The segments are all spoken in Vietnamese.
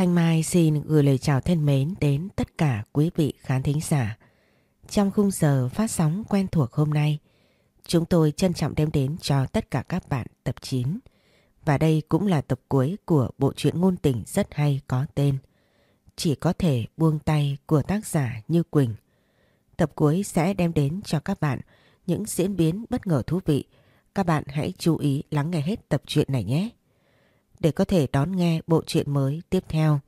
Thanh Mai xin gửi lời chào thân mến đến tất cả quý vị khán thính giả. Trong khung giờ phát sóng quen thuộc hôm nay, chúng tôi trân trọng đem đến cho tất cả các bạn tập 9. Và đây cũng là tập cuối của bộ truyện ngôn tình rất hay có tên Chỉ có thể buông tay của tác giả Như Quỳnh. Tập cuối sẽ đem đến cho các bạn những diễn biến bất ngờ thú vị. Các bạn hãy chú ý lắng nghe hết tập truyện này nhé. Để có thể đón nghe bộ truyện mới tiếp theo,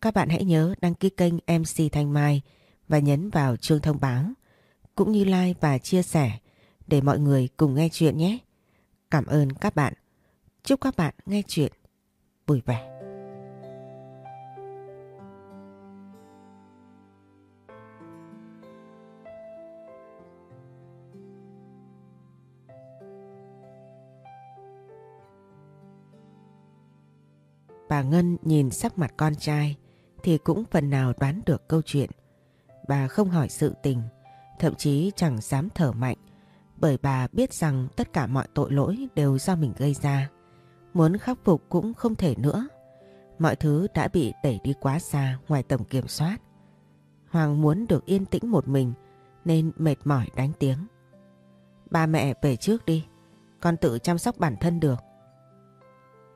các bạn hãy nhớ đăng ký kênh MC Thanh Mai và nhấn vào chuông thông báo, cũng như like và chia sẻ để mọi người cùng nghe chuyện nhé. Cảm ơn các bạn. Chúc các bạn nghe chuyện vui vẻ. Bà Ngân nhìn sắc mặt con trai thì cũng phần nào đoán được câu chuyện. Bà không hỏi sự tình, thậm chí chẳng dám thở mạnh bởi bà biết rằng tất cả mọi tội lỗi đều do mình gây ra. Muốn khắc phục cũng không thể nữa. Mọi thứ đã bị đẩy đi quá xa ngoài tầm kiểm soát. Hoàng muốn được yên tĩnh một mình nên mệt mỏi đánh tiếng. Ba mẹ về trước đi, con tự chăm sóc bản thân được.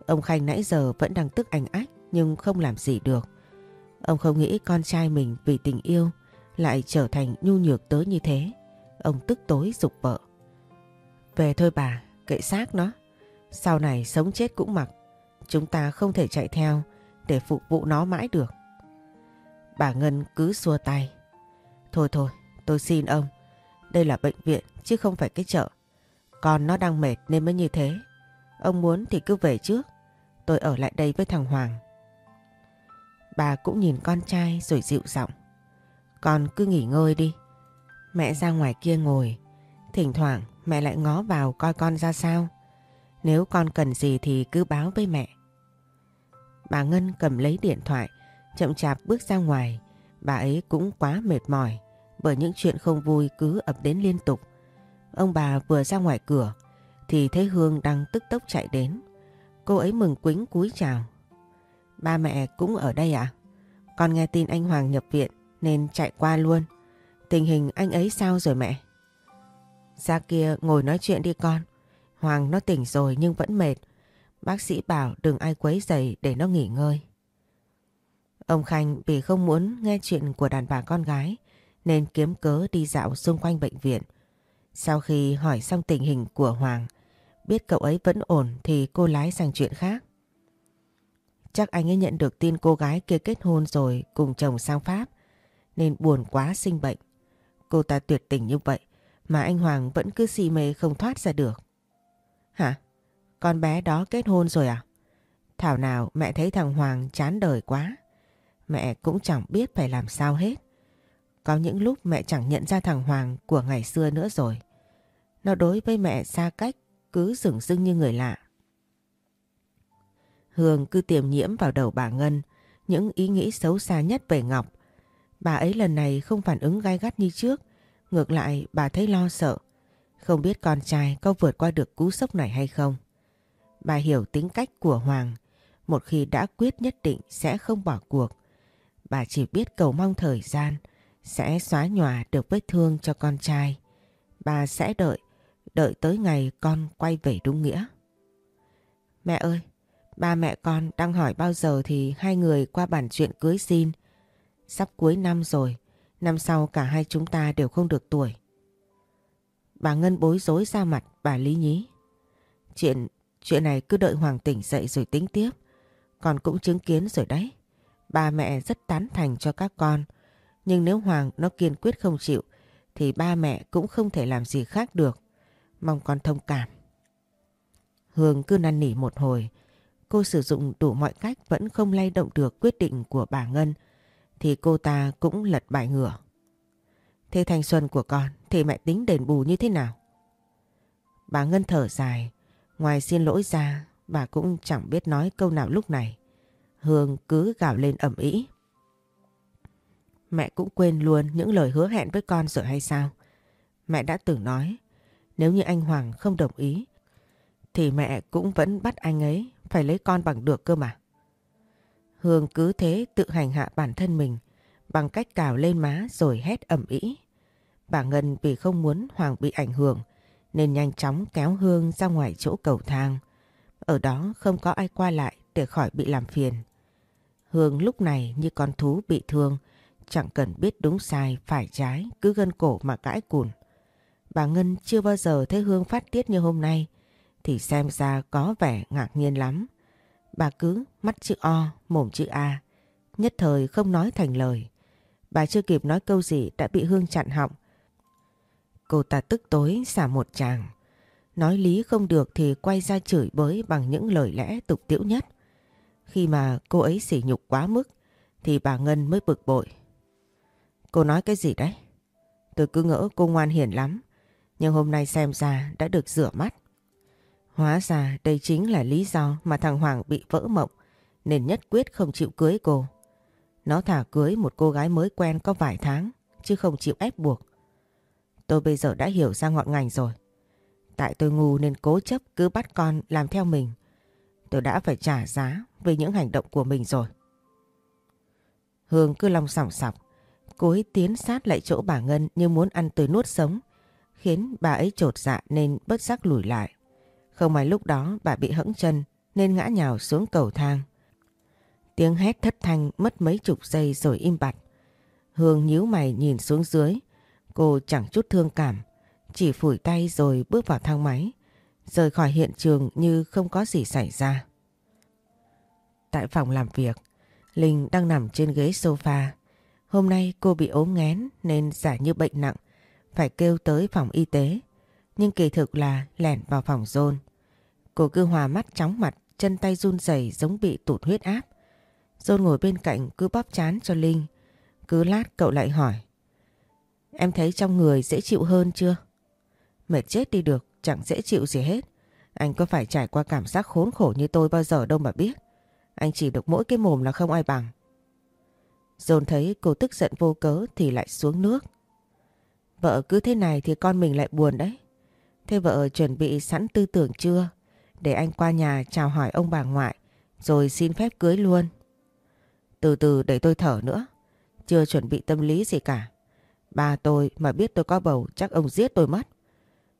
Ông Khanh nãy giờ vẫn đang tức ảnh ách nhưng không làm gì được. Ông không nghĩ con trai mình vì tình yêu lại trở thành nhu nhược tới như thế. Ông tức tối dục vợ. Về thôi bà, kệ xác nó. Sau này sống chết cũng mặc. Chúng ta không thể chạy theo để phục vụ nó mãi được. Bà Ngân cứ xua tay. Thôi thôi, tôi xin ông. Đây là bệnh viện chứ không phải cái chợ. Con nó đang mệt nên mới như thế. Ông muốn thì cứ về trước. Tôi ở lại đây với thằng Hoàng. Bà cũng nhìn con trai rồi dịu giọng. Con cứ nghỉ ngơi đi. Mẹ ra ngoài kia ngồi. Thỉnh thoảng mẹ lại ngó vào coi con ra sao. Nếu con cần gì thì cứ báo với mẹ. Bà Ngân cầm lấy điện thoại, chậm chạp bước ra ngoài. Bà ấy cũng quá mệt mỏi bởi những chuyện không vui cứ ập đến liên tục. Ông bà vừa ra ngoài cửa thì thấy Hương đang tức tốc chạy đến. Cô ấy mừng quính cúi chào. Ba mẹ cũng ở đây à? Con nghe tin anh Hoàng nhập viện nên chạy qua luôn. Tình hình anh ấy sao rồi mẹ? Ra kia ngồi nói chuyện đi con. Hoàng nó tỉnh rồi nhưng vẫn mệt. Bác sĩ bảo đừng ai quấy giày để nó nghỉ ngơi. Ông Khanh vì không muốn nghe chuyện của đàn bà con gái nên kiếm cớ đi dạo xung quanh bệnh viện. Sau khi hỏi xong tình hình của Hoàng, biết cậu ấy vẫn ổn thì cô lái sang chuyện khác. Chắc anh ấy nhận được tin cô gái kia kết hôn rồi cùng chồng sang Pháp, nên buồn quá sinh bệnh. Cô ta tuyệt tình như vậy mà anh Hoàng vẫn cứ si mê không thoát ra được. Hả? Con bé đó kết hôn rồi à? Thảo nào mẹ thấy thằng Hoàng chán đời quá. Mẹ cũng chẳng biết phải làm sao hết. Có những lúc mẹ chẳng nhận ra thằng Hoàng của ngày xưa nữa rồi. Nó đối với mẹ xa cách cứ dửng dưng như người lạ. Hương cứ tiềm nhiễm vào đầu bà Ngân những ý nghĩ xấu xa nhất về Ngọc. Bà ấy lần này không phản ứng gai gắt như trước, ngược lại bà thấy lo sợ. Không biết con trai có vượt qua được cú sốc này hay không. Bà hiểu tính cách của Hoàng, một khi đã quyết nhất định sẽ không bỏ cuộc. Bà chỉ biết cầu mong thời gian sẽ xóa nhòa được vết thương cho con trai. Bà sẽ đợi, đợi tới ngày con quay về đúng nghĩa. Mẹ ơi, ba mẹ con đang hỏi bao giờ thì hai người qua bản chuyện cưới xin. Sắp cuối năm rồi, năm sau cả hai chúng ta đều không được tuổi. Bà Ngân bối rối ra mặt bà Lý Nhí. Chuyện chuyện này cứ đợi Hoàng tỉnh dậy rồi tính tiếp. Con cũng chứng kiến rồi đấy. Ba mẹ rất tán thành cho các con. Nhưng nếu Hoàng nó kiên quyết không chịu thì ba mẹ cũng không thể làm gì khác được. Mong con thông cảm. Hương cứ năn nỉ một hồi. Cô sử dụng đủ mọi cách vẫn không lay động được quyết định của bà Ngân. Thì cô ta cũng lật bài ngửa. Thế thanh xuân của con, thì mẹ tính đền bù như thế nào? Bà Ngân thở dài. Ngoài xin lỗi ra, bà cũng chẳng biết nói câu nào lúc này. Hương cứ gào lên ẩm ý. Mẹ cũng quên luôn những lời hứa hẹn với con rồi hay sao? Mẹ đã từng nói nếu như anh Hoàng không đồng ý thì mẹ cũng vẫn bắt anh ấy phải lấy con bằng được cơ mà. Hương cứ thế tự hành hạ bản thân mình bằng cách cào lên má rồi hét ẩm ĩ. Bà Ngân vì không muốn Hoàng bị ảnh hưởng nên nhanh chóng kéo Hương ra ngoài chỗ cầu thang. Ở đó không có ai qua lại để khỏi bị làm phiền. Hương lúc này như con thú bị thương, chẳng cần biết đúng sai, phải trái, cứ gân cổ mà cãi cùn. Bà Ngân chưa bao giờ thấy Hương phát tiết như hôm nay, thì xem ra có vẻ ngạc nhiên lắm. Bà cứ mắt chữ O, mồm chữ A, nhất thời không nói thành lời. Bà chưa kịp nói câu gì đã bị Hương chặn họng. Cô ta tức tối xả một chàng. Nói lý không được thì quay ra chửi bới bằng những lời lẽ tục tiễu nhất. Khi mà cô ấy sỉ nhục quá mức thì bà Ngân mới bực bội. Cô nói cái gì đấy? Tôi cứ ngỡ cô ngoan hiền lắm. Nhưng hôm nay xem ra đã được rửa mắt. Hóa ra đây chính là lý do mà thằng Hoàng bị vỡ mộng, nên nhất quyết không chịu cưới cô. Nó thả cưới một cô gái mới quen có vài tháng, chứ không chịu ép buộc. Tôi bây giờ đã hiểu ra ngọn ngành rồi. Tại tôi ngu nên cố chấp cứ bắt con làm theo mình. Tôi đã phải trả giá vì những hành động của mình rồi. Hương cứ lòng sòng sọc. Cô ấy tiến sát lại chỗ bà Ngân như muốn ăn tươi nuốt sống. Khiến bà ấy trột dạ nên bất giác lùi lại. Không may lúc đó bà bị hẫng chân nên ngã nhào xuống cầu thang. Tiếng hét thất thanh mất mấy chục giây rồi im bặt. Hương nhíu mày nhìn xuống dưới. Cô chẳng chút thương cảm. Chỉ phủi tay rồi bước vào thang máy. Rời khỏi hiện trường như không có gì xảy ra. Tại phòng làm việc, Linh đang nằm trên ghế sofa. Hôm nay cô bị ốm nghén nên giả như bệnh nặng. Phải kêu tới phòng y tế. Nhưng kỳ thực là lẻn vào phòng rôn. Cô cứ hòa mắt chóng mặt, chân tay run rẩy giống bị tụt huyết áp. Rôn ngồi bên cạnh cứ bóp chán cho Linh. Cứ lát cậu lại hỏi. Em thấy trong người dễ chịu hơn chưa? Mệt chết đi được, chẳng dễ chịu gì hết. Anh có phải trải qua cảm giác khốn khổ như tôi bao giờ đâu mà biết. Anh chỉ được mỗi cái mồm là không ai bằng. Dồn thấy cô tức giận vô cớ thì lại xuống nước. Vợ cứ thế này thì con mình lại buồn đấy. Thế vợ chuẩn bị sẵn tư tưởng chưa? Để anh qua nhà chào hỏi ông bà ngoại, rồi xin phép cưới luôn. Từ từ để tôi thở nữa. Chưa chuẩn bị tâm lý gì cả. Ba tôi mà biết tôi có bầu, chắc ông giết tôi mất.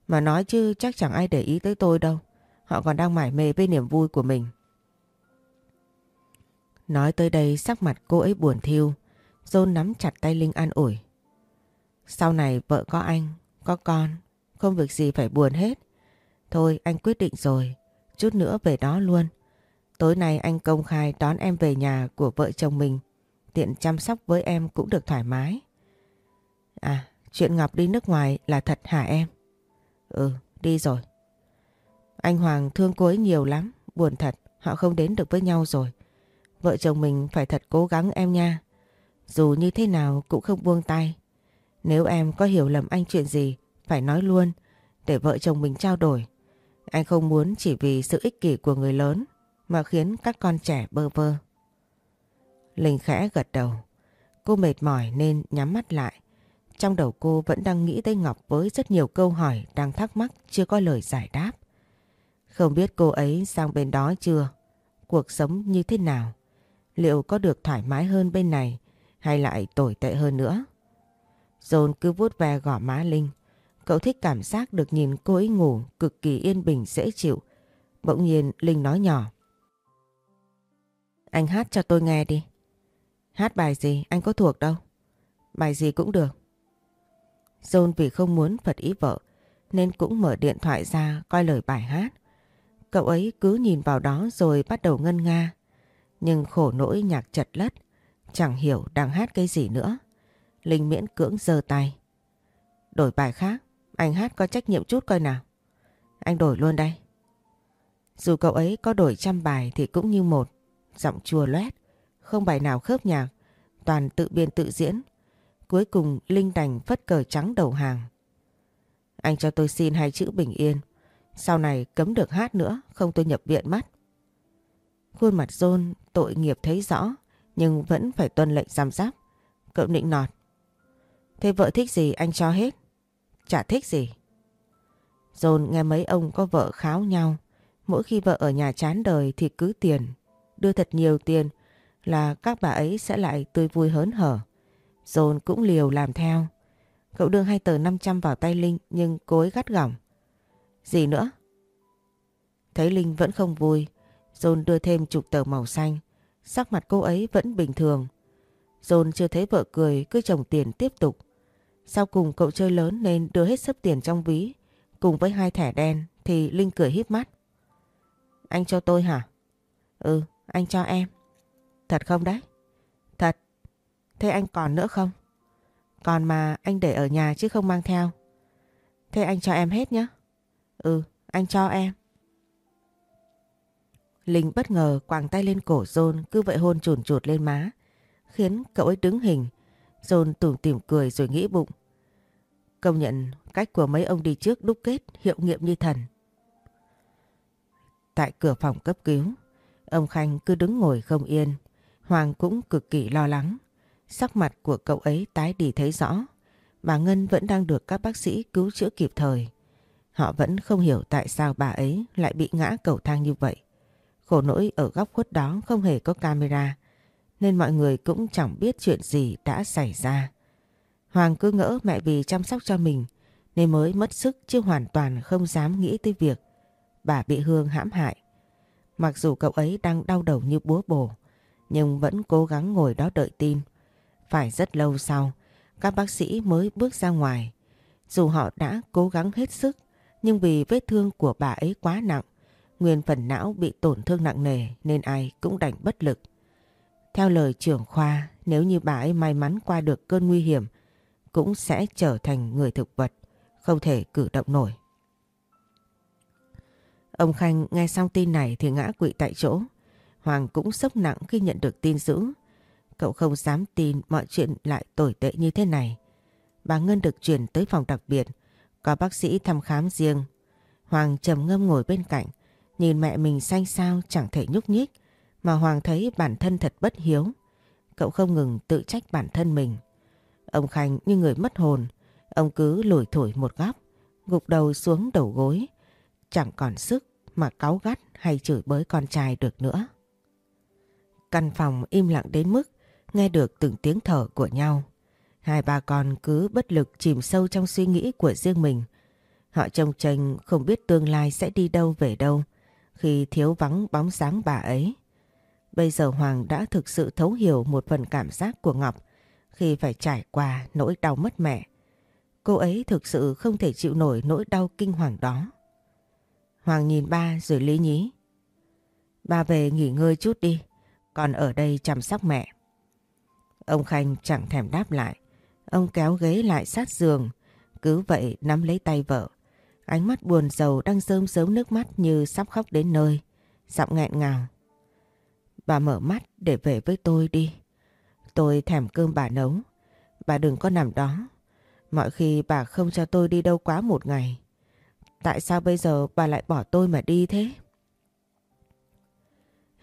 Mà nói chứ chắc chẳng ai để ý tới tôi đâu. Họ còn đang mải mê với niềm vui của mình. Nói tới đây sắc mặt cô ấy buồn thiêu. John nắm chặt tay Linh an ủi. Sau này vợ có anh, có con, không việc gì phải buồn hết. Thôi anh quyết định rồi, chút nữa về đó luôn. Tối nay anh công khai đón em về nhà của vợ chồng mình. Tiện chăm sóc với em cũng được thoải mái. À, chuyện Ngọc đi nước ngoài là thật hả em? Ừ, đi rồi. Anh Hoàng thương cô ấy nhiều lắm, buồn thật, họ không đến được với nhau rồi. Vợ chồng mình phải thật cố gắng em nha. Dù như thế nào cũng không buông tay. Nếu em có hiểu lầm anh chuyện gì, phải nói luôn, để vợ chồng mình trao đổi. Anh không muốn chỉ vì sự ích kỷ của người lớn mà khiến các con trẻ bơ vơ. Linh khẽ gật đầu. Cô mệt mỏi nên nhắm mắt lại. Trong đầu cô vẫn đang nghĩ tới Ngọc với rất nhiều câu hỏi đang thắc mắc chưa có lời giải đáp. Không biết cô ấy sang bên đó chưa? Cuộc sống như thế nào? Liệu có được thoải mái hơn bên này hay lại tồi tệ hơn nữa? Dồn cứ vuốt ve gõ má Linh. Cậu thích cảm giác được nhìn cô ấy ngủ cực kỳ yên bình dễ chịu. Bỗng nhiên Linh nói nhỏ. Anh hát cho tôi nghe đi. Hát bài gì anh có thuộc đâu. Bài gì cũng được. John vì không muốn phật ý vợ nên cũng mở điện thoại ra coi lời bài hát. Cậu ấy cứ nhìn vào đó rồi bắt đầu ngân nga. Nhưng khổ nỗi nhạc chật lất, chẳng hiểu đang hát cái gì nữa. Linh miễn cưỡng giơ tay. Đổi bài khác, anh hát có trách nhiệm chút coi nào. Anh đổi luôn đây. Dù cậu ấy có đổi trăm bài thì cũng như một, giọng chua loét, không bài nào khớp nhạc, toàn tự biên tự diễn. Cuối cùng Linh đành phất cờ trắng đầu hàng. Anh cho tôi xin hai chữ bình yên. Sau này cấm được hát nữa, không tôi nhập viện mắt Khuôn mặt John tội nghiệp thấy rõ, nhưng vẫn phải tuân lệnh giam giáp. Cậu nịnh nọt. Thế vợ thích gì anh cho hết. Chả thích gì. dồn nghe mấy ông có vợ kháo nhau. Mỗi khi vợ ở nhà chán đời thì cứ tiền. Đưa thật nhiều tiền. là các bà ấy sẽ lại tươi vui hớn hở. dồn cũng liều làm theo. Cậu đưa hai tờ 500 vào tay Linh nhưng cô ấy gắt gỏng. Gì nữa? Thấy Linh vẫn không vui, dồn đưa thêm chục tờ màu xanh. Sắc mặt cô ấy vẫn bình thường. dồn chưa thấy vợ cười cứ chồng tiền tiếp tục. Sau cùng cậu chơi lớn nên đưa hết sấp tiền trong ví cùng với hai thẻ đen thì Linh cười híp mắt. Anh cho tôi hả? Ừ, anh cho em. Thật không đấy? Thật. Thế anh còn nữa không? Còn mà anh để ở nhà chứ không mang theo. Thế anh cho em hết nhé. Ừ, anh cho em. Linh bất ngờ quàng tay lên cổ John cứ vậy hôn chùn chụt lên má. Khiến cậu ấy đứng hình. John tủm tỉm cười rồi nghĩ bụng. Công nhận cách của mấy ông đi trước đúc kết hiệu nghiệm như thần. Tại cửa phòng cấp cứu, ông Khanh cứ đứng ngồi không yên. Hoàng cũng cực kỳ lo lắng. Sắc mặt của cậu ấy tái đi thấy rõ. Bà Ngân vẫn đang được các bác sĩ cứu chữa kịp thời. Họ vẫn không hiểu tại sao bà ấy lại bị ngã cầu thang như vậy. Khổ nỗi ở góc khuất đó không hề có camera, nên mọi người cũng chẳng biết chuyện gì đã xảy ra. Hoàng cứ ngỡ mẹ vì chăm sóc cho mình nên mới mất sức chứ hoàn toàn không dám nghĩ tới việc bà bị Hương hãm hại. Mặc dù cậu ấy đang đau đầu như búa bổ, nhưng vẫn cố gắng ngồi đó đợi tin. Phải rất lâu sau, các bác sĩ mới bước ra ngoài. Dù họ đã cố gắng hết sức, nhưng vì vết thương của bà ấy quá nặng, nguyên phần não bị tổn thương nặng nề nên ai cũng đành bất lực. Theo lời trưởng khoa, nếu như bà ấy may mắn qua được cơn nguy hiểm, cũng sẽ trở thành người thực vật, không thể cử động nổi. Ông Khanh nghe xong tin này thì ngã quỵ tại chỗ. Hoàng cũng sốc nặng khi nhận được tin dữ. Cậu không dám tin mọi chuyện lại tồi tệ như thế này. Bà Ngân được chuyển tới phòng đặc biệt, có bác sĩ thăm khám riêng. Hoàng trầm ngâm ngồi bên cạnh, nhìn mẹ mình xanh xao chẳng thể nhúc nhích, mà Hoàng thấy bản thân thật bất hiếu. Cậu không ngừng tự trách bản thân mình. Ông Khanh như người mất hồn, ông cứ lủi thổi một góc, gục đầu xuống đầu gối, chẳng còn sức mà cáu gắt hay chửi bới con trai được nữa. Căn phòng im lặng đến mức nghe được từng tiếng thở của nhau. Hai ba con cứ bất lực chìm sâu trong suy nghĩ của riêng mình. Họ trông tranh không biết tương lai sẽ đi đâu về đâu khi thiếu vắng bóng dáng bà ấy. Bây giờ Hoàng đã thực sự thấu hiểu một phần cảm giác của Ngọc khi phải trải qua nỗi đau mất mẹ. Cô ấy thực sự không thể chịu nổi nỗi đau kinh hoàng đó. Hoàng nhìn ba rồi lý nhí. Ba về nghỉ ngơi chút đi, còn ở đây chăm sóc mẹ. Ông Khanh chẳng thèm đáp lại. Ông kéo ghế lại sát giường, cứ vậy nắm lấy tay vợ. Ánh mắt buồn rầu đang rơm rớm nước mắt như sắp khóc đến nơi. Giọng nghẹn ngào. Bà mở mắt để về với tôi đi. Tôi thèm cơm bà nấu. Bà đừng có nằm đó. Mọi khi bà không cho tôi đi đâu quá một ngày. Tại sao bây giờ bà lại bỏ tôi mà đi thế?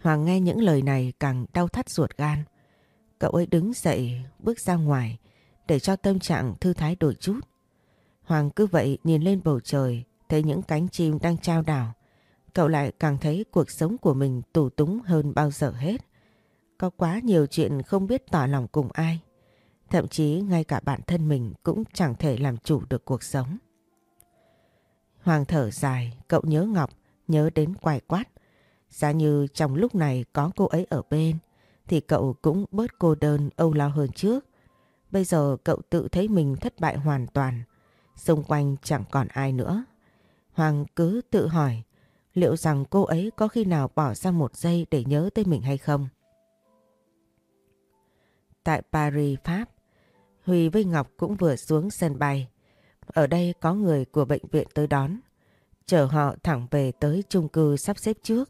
Hoàng nghe những lời này càng đau thắt ruột gan. Cậu ấy đứng dậy, bước ra ngoài, để cho tâm trạng thư thái đổi chút. Hoàng cứ vậy nhìn lên bầu trời, thấy những cánh chim đang trao đảo. Cậu lại càng thấy cuộc sống của mình tù túng hơn bao giờ hết. Có quá nhiều chuyện không biết tỏ lòng cùng ai. Thậm chí ngay cả bản thân mình cũng chẳng thể làm chủ được cuộc sống. Hoàng thở dài, cậu nhớ Ngọc, nhớ đến quài quát. Giá như trong lúc này có cô ấy ở bên, thì cậu cũng bớt cô đơn âu lo hơn trước. Bây giờ cậu tự thấy mình thất bại hoàn toàn, xung quanh chẳng còn ai nữa. Hoàng cứ tự hỏi, liệu rằng cô ấy có khi nào bỏ ra một giây để nhớ tới mình hay không? Tại Paris, Pháp, Huy với Ngọc cũng vừa xuống sân bay. Ở đây có người của bệnh viện tới đón, chở họ thẳng về tới chung cư sắp xếp trước.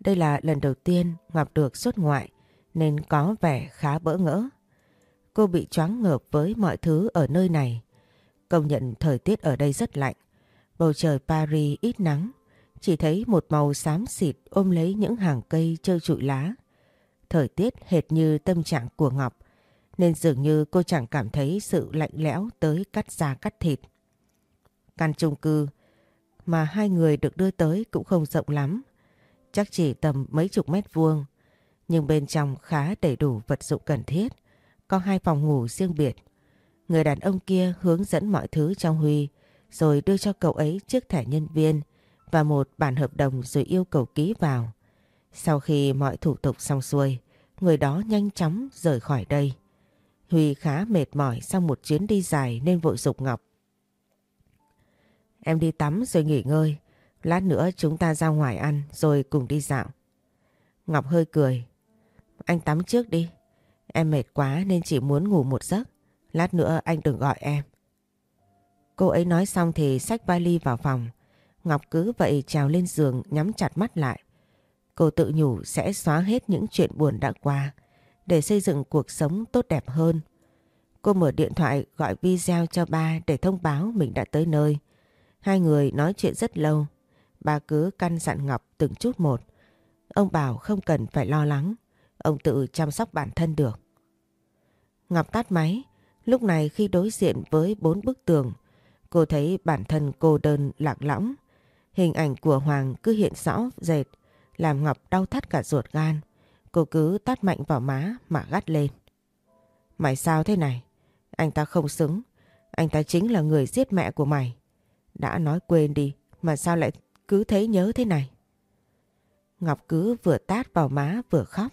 Đây là lần đầu tiên Ngọc được xuất ngoại nên có vẻ khá bỡ ngỡ. Cô bị choáng ngợp với mọi thứ ở nơi này. Công nhận thời tiết ở đây rất lạnh. Bầu trời Paris ít nắng, chỉ thấy một màu xám xịt ôm lấy những hàng cây trơ trụi lá. Thời tiết hệt như tâm trạng của Ngọc, nên dường như cô chẳng cảm thấy sự lạnh lẽo tới cắt da cắt thịt. Căn chung cư mà hai người được đưa tới cũng không rộng lắm, chắc chỉ tầm mấy chục mét vuông. nhưng bên trong khá đầy đủ vật dụng cần thiết. Có hai phòng ngủ riêng biệt. Người đàn ông kia hướng dẫn mọi thứ cho Huy rồi đưa cho cậu ấy chiếc thẻ nhân viên và một bản hợp đồng rồi yêu cầu ký vào. Sau khi mọi thủ tục xong xuôi, người đó nhanh chóng rời khỏi đây. Huy khá mệt mỏi sau một chuyến đi dài nên vội dục Ngọc. Em đi tắm rồi nghỉ ngơi, lát nữa chúng ta ra ngoài ăn rồi cùng đi dạo. Ngọc hơi cười. Anh tắm trước đi, em mệt quá nên chỉ muốn ngủ một giấc, lát nữa anh đừng gọi em. Cô ấy nói xong thì xách vali vào phòng, Ngọc cứ vậy trèo lên giường nhắm chặt mắt lại. Cô tự nhủ sẽ xóa hết những chuyện buồn đã qua để xây dựng cuộc sống tốt đẹp hơn. Cô mở điện thoại gọi video cho ba để thông báo mình đã tới nơi. Hai người nói chuyện rất lâu. Ba cứ căn dặn Ngọc từng chút một. Ông bảo không cần phải lo lắng. Ông tự chăm sóc bản thân được. Ngọc tắt máy. Lúc này khi đối diện với bốn bức tường, cô thấy bản thân cô đơn lạc lõng. Hình ảnh của Hoàng cứ hiện rõ dệt, làm Ngọc đau thắt cả ruột gan. Cô cứ tát mạnh vào má mà gắt lên. Mày sao thế này? Anh ta không xứng. Anh ta chính là người giết mẹ của mày. Đã nói quên đi, mà sao lại cứ thấy nhớ thế này? Ngọc cứ vừa tát vào má vừa khóc.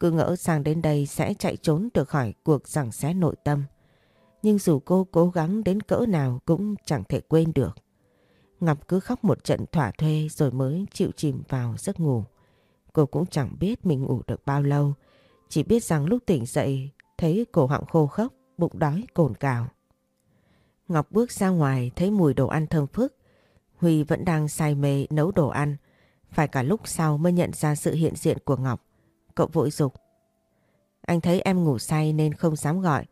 Cứ ngỡ sang đến đây sẽ chạy trốn được khỏi cuộc giằng xé nội tâm. Nhưng dù cô cố gắng đến cỡ nào cũng chẳng thể quên được. Ngọc cứ khóc một trận thỏa thuê rồi mới chịu chìm vào giấc ngủ. Cô cũng chẳng biết mình ngủ được bao lâu. Chỉ biết rằng lúc tỉnh dậy thấy cổ họng khô khốc, bụng đói cồn cào. Ngọc bước ra ngoài thấy mùi đồ ăn thơm phức. Huy vẫn đang say mê nấu đồ ăn. Phải cả lúc sau mới nhận ra sự hiện diện của Ngọc. Cậu vội dục. Anh thấy em ngủ say nên không dám gọi.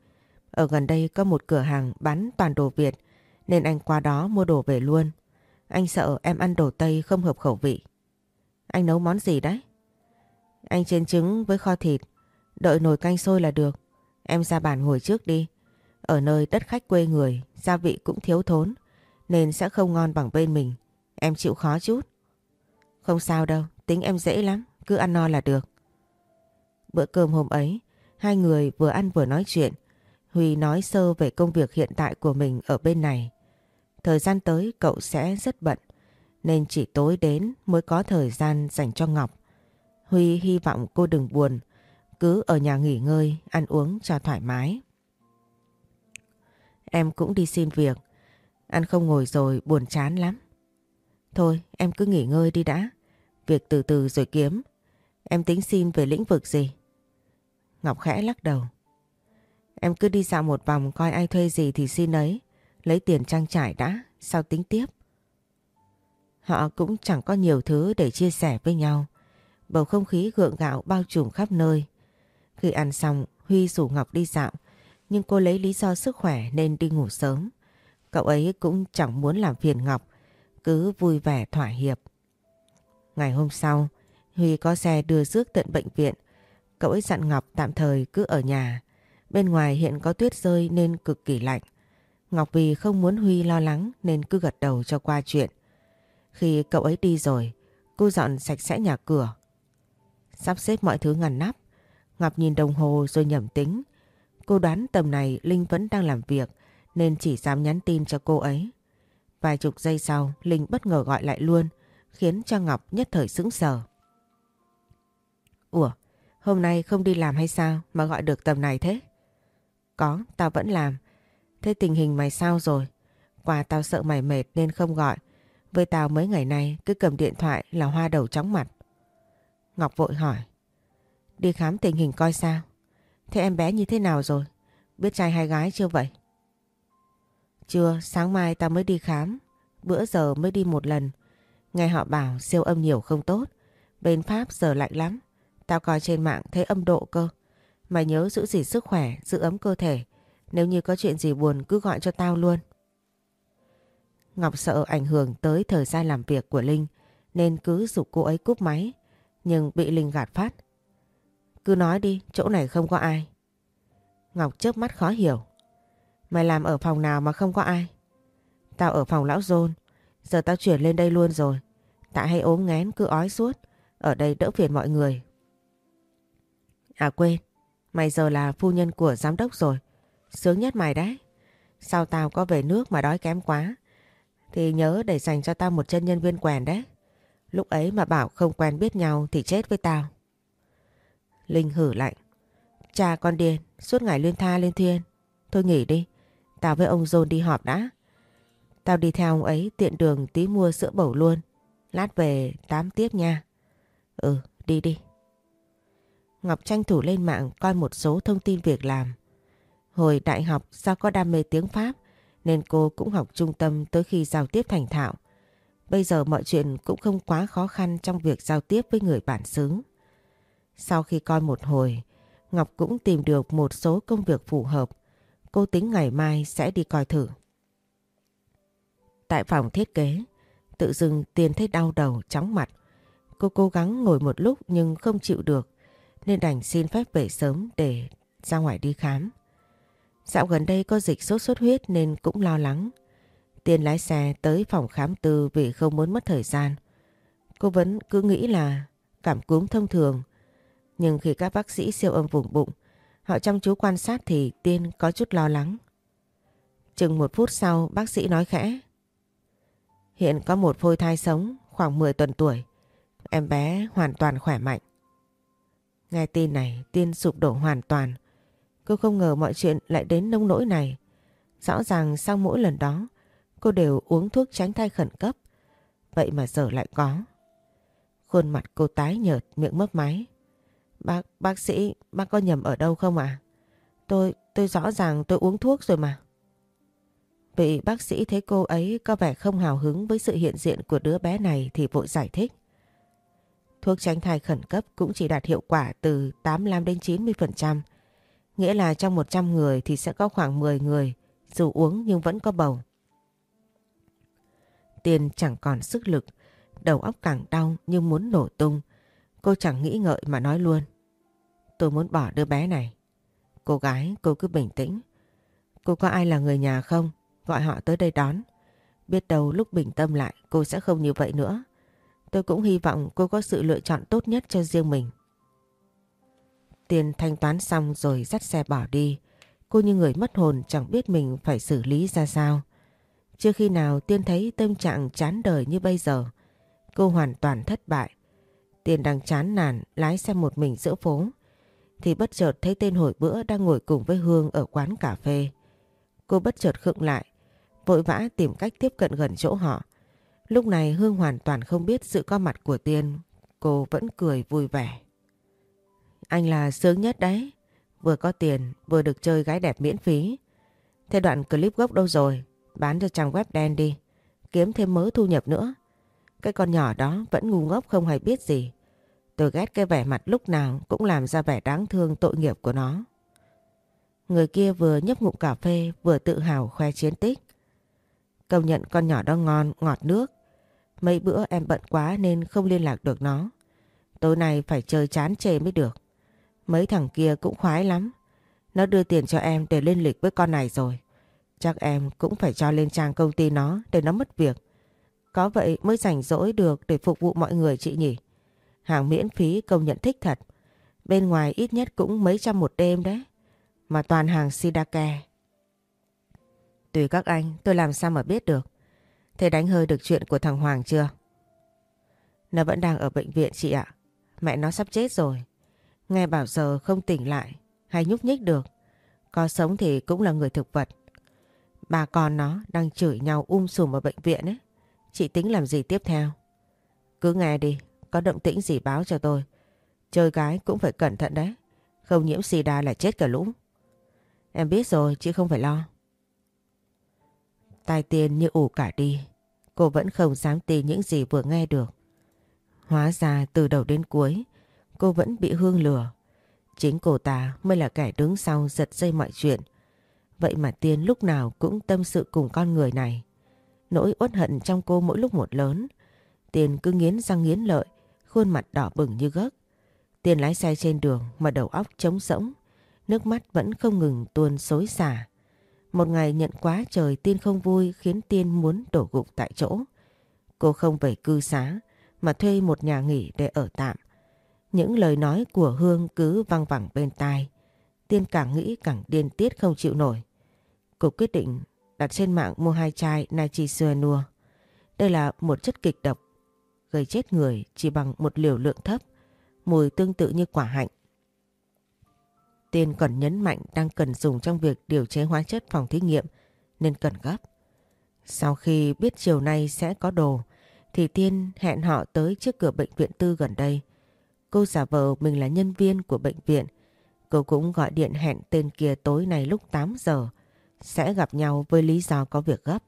Ở gần đây có một cửa hàng bán toàn đồ Việt nên anh qua đó mua đồ về luôn. Anh sợ em ăn đồ Tây không hợp khẩu vị. Anh nấu món gì đấy? Anh chiên trứng với kho thịt. Đợi nồi canh sôi là được. Em ra bàn ngồi trước đi. Ở nơi đất khách quê người, gia vị cũng thiếu thốn. Nên sẽ không ngon bằng bên mình. Em chịu khó chút. Không sao đâu, tính em dễ lắm. Cứ ăn no là được. Bữa cơm hôm ấy, hai người vừa ăn vừa nói chuyện. Huy nói sơ về công việc hiện tại của mình ở bên này. Thời gian tới cậu sẽ rất bận nên chỉ tối đến mới có thời gian dành cho Ngọc. Huy hy vọng cô đừng buồn, cứ ở nhà nghỉ ngơi, ăn uống cho thoải mái. Em cũng đi xin việc, ăn không ngồi rồi buồn chán lắm. Thôi em cứ nghỉ ngơi đi đã, việc từ từ rồi kiếm. Em tính xin về lĩnh vực gì? Ngọc khẽ lắc đầu. Em cứ đi dạo một vòng coi ai thuê gì thì xin ấy. Lấy tiền trang trải đã, sau tính tiếp. Họ cũng chẳng có nhiều thứ để chia sẻ với nhau. Bầu không khí gượng gạo bao trùm khắp nơi. Khi ăn xong, Huy rủ Ngọc đi dạo, nhưng cô lấy lý do sức khỏe nên đi ngủ sớm. Cậu ấy cũng chẳng muốn làm phiền Ngọc, cứ vui vẻ thỏa hiệp. Ngày hôm sau, Huy có xe đưa rước tận bệnh viện. Cậu ấy dặn Ngọc tạm thời cứ ở nhà. Bên ngoài hiện có tuyết rơi nên cực kỳ lạnh. Ngọc vì không muốn Huy lo lắng nên cứ gật đầu cho qua chuyện. Khi cậu ấy đi rồi, cô dọn sạch sẽ nhà cửa. Sắp xếp mọi thứ ngăn nắp. Ngọc nhìn đồng hồ rồi nhẩm tính. Cô đoán tầm này Linh vẫn đang làm việc nên chỉ dám nhắn tin cho cô ấy. Vài chục giây sau, Linh bất ngờ gọi lại luôn, khiến cho Ngọc nhất thời sững sờ. Ủa, hôm nay không đi làm hay sao mà gọi được tầm này thế? Có, tao vẫn làm. Thế tình hình mày sao rồi? quà tao sợ mày mệt nên không gọi. Với tao mấy ngày nay cứ cầm điện thoại là hoa đầu chóng mặt. Ngọc vội hỏi. Đi khám tình hình coi sao? Thế em bé như thế nào rồi? Biết trai hay gái chưa vậy? Chưa, sáng mai tao mới đi khám. Bữa giờ mới đi một lần. Nghe họ bảo siêu âm nhiều không tốt. Bên Pháp giờ lạnh lắm. Tao coi trên mạng thấy âm độ cơ. Mày nhớ giữ gìn sức khỏe, giữ ấm cơ thể. Nếu như có chuyện gì buồn cứ gọi cho tao luôn. Ngọc sợ ảnh hưởng tới thời gian làm việc của Linh nên cứ dục cô ấy cúp máy nhưng bị Linh gạt phát. Cứ nói đi, chỗ này không có ai. Ngọc chớp mắt khó hiểu. Mày làm ở phòng nào mà không có ai? Tao ở phòng lão Dôn, giờ tao chuyển lên đây luôn rồi. Tại hay ốm ngén cứ ói suốt, ở đây đỡ phiền mọi người. À quên, mày giờ là phu nhân của giám đốc rồi. Sướng nhất mày đấy. Sao tao có về nước mà đói kém quá. Thì nhớ để dành cho tao một chân nhân viên quèn đấy. Lúc ấy mà bảo không quen biết nhau thì chết với tao. Linh hử lạnh. Cha con điên, suốt ngày liên tha lên thiên. Thôi nghỉ đi, tao với ông John đi họp đã. Tao đi theo ông ấy tiện đường tí mua sữa bầu luôn. Lát về tám tiếp nha. Ừ, đi đi. Ngọc tranh thủ lên mạng coi một số thông tin việc làm. Hồi đại học do có đam mê tiếng Pháp nên cô cũng học trung tâm tới khi giao tiếp thành thạo. Bây giờ mọi chuyện cũng không quá khó khăn trong việc giao tiếp với người bản xứ. Sau khi coi một hồi, Ngọc cũng tìm được một số công việc phù hợp. Cô tính ngày mai sẽ đi coi thử. Tại phòng thiết kế, tự dưng tiền thấy đau đầu, chóng mặt. Cô cố gắng ngồi một lúc nhưng không chịu được, nên đành xin phép về sớm để ra ngoài đi khám. Dạo gần đây có dịch sốt xuất huyết nên cũng lo lắng. Tiên lái xe tới phòng khám tư vì không muốn mất thời gian. Cô vẫn cứ nghĩ là cảm cúm thông thường. Nhưng khi các bác sĩ siêu âm vùng bụng, họ chăm chú quan sát thì Tiên có chút lo lắng. Chừng một phút sau bác sĩ nói khẽ. Hiện có một phôi thai sống khoảng 10 tuần tuổi. Em bé hoàn toàn khỏe mạnh. Nghe tin này Tiên sụp đổ hoàn toàn. Cô không ngờ mọi chuyện lại đến nông nỗi này. Rõ ràng sau mỗi lần đó cô đều uống thuốc tránh thai khẩn cấp. Vậy mà giờ lại có. Khuôn mặt cô tái nhợt, miệng mấp máy. Bác, bác sĩ, bác có nhầm ở đâu không ạ? Tôi, tôi rõ ràng tôi uống thuốc rồi mà. Vị bác sĩ thấy cô ấy có vẻ không hào hứng với sự hiện diện của đứa bé này thì vội giải thích. Thuốc tránh thai khẩn cấp cũng chỉ đạt hiệu quả từ 85 đến 90%. Nghĩa là trong 100 người thì sẽ có khoảng 10 người dù uống nhưng vẫn có bầu. Tiên chẳng còn sức lực, đầu óc càng đau như muốn nổ tung. Cô chẳng nghĩ ngợi mà nói luôn. Tôi muốn bỏ đứa bé này. Cô gái, cô cứ bình tĩnh. Cô có ai là người nhà không? Gọi họ tới đây đón. Biết đâu lúc bình tâm lại cô sẽ không như vậy nữa. Tôi cũng hy vọng cô có sự lựa chọn tốt nhất cho riêng mình. Tiền thanh toán xong rồi dắt xe bỏ đi. Cô như người mất hồn chẳng biết mình phải xử lý ra sao. Chưa khi nào Tiên thấy tâm trạng chán đời như bây giờ. Cô hoàn toàn thất bại. Tiên đang chán nản lái xe một mình giữa phố. Thì bất chợt thấy tên hồi bữa đang ngồi cùng với Hương ở quán cà phê. Cô bất chợt khựng lại, vội vã tìm cách tiếp cận gần chỗ họ. Lúc này Hương hoàn toàn không biết sự có mặt của Tiên. Cô vẫn cười vui vẻ. Anh là sướng nhất đấy. Vừa có tiền, vừa được chơi gái đẹp miễn phí. Thế đoạn clip gốc đâu rồi? Bán cho trang web đen đi. Kiếm thêm mớ thu nhập nữa. Cái con nhỏ đó vẫn ngu ngốc không hay biết gì. Tôi ghét cái vẻ mặt lúc nào cũng làm ra vẻ đáng thương tội nghiệp của nó. Người kia vừa nhấp ngụm cà phê vừa tự hào khoe chiến tích. Công nhận con nhỏ đó ngon, ngọt nước. Mấy bữa em bận quá nên không liên lạc được nó. Tối nay phải chơi chán chê mới được. Mấy thằng kia cũng khoái lắm. Nó đưa tiền cho em để lên lịch với con này rồi. Chắc em cũng phải cho lên trang công ty nó để nó mất việc. Có vậy mới rảnh rỗi được để phục vụ mọi người chị nhỉ. Hàng miễn phí công nhận thích thật. Bên ngoài ít nhất cũng mấy trăm một đêm đấy. Mà toàn hàng Sidake. Tùy các anh, tôi làm sao mà biết được. Thế đánh hơi được chuyện của thằng Hoàng chưa? Nó vẫn đang ở bệnh viện chị ạ. Mẹ nó sắp chết rồi. Nghe bảo giờ không tỉnh lại hay nhúc nhích được. Có sống thì cũng là người thực vật. Bà con nó đang chửi nhau um sùm ở bệnh viện ấy. Chị tính làm gì tiếp theo? Cứ nghe đi, có động tĩnh gì báo cho tôi. Chơi gái cũng phải cẩn thận đấy. Không nhiễm sida là chết cả lũ. Em biết rồi, chị không phải lo. Tai tiên như ủ cả đi. Cô vẫn không dám tin những gì vừa nghe được. Hóa ra từ đầu đến cuối, cô vẫn bị hương lừa. Chính cô ta mới là kẻ đứng sau giật dây mọi chuyện. Vậy mà Tiên lúc nào cũng tâm sự cùng con người này. Nỗi uất hận trong cô mỗi lúc một lớn. Tiên cứ nghiến răng nghiến lợi, khuôn mặt đỏ bừng như gấc. Tiên lái xe trên đường mà đầu óc trống rỗng, nước mắt vẫn không ngừng tuôn xối xả. Một ngày nhận quá trời Tiên không vui khiến Tiên muốn đổ gục tại chỗ. Cô không về cư xá mà thuê một nhà nghỉ để ở tạm. Những lời nói của Hương cứ văng vẳng bên tai. Tiên càng nghĩ càng điên tiết không chịu nổi. Cô quyết định đặt trên mạng mua hai chai Nitricyanua. Đây là một chất kịch độc, gây chết người chỉ bằng một liều lượng thấp, mùi tương tự như quả hạnh. Tiên còn nhấn mạnh đang cần dùng trong việc điều chế hóa chất phòng thí nghiệm nên cần gấp. Sau khi biết chiều nay sẽ có đồ thì Tiên hẹn họ tới trước cửa bệnh viện tư gần đây. Cô giả vờ mình là nhân viên của bệnh viện. Cô cũng gọi điện hẹn tên kia tối nay lúc 8 giờ sẽ gặp nhau với lý do có việc gấp.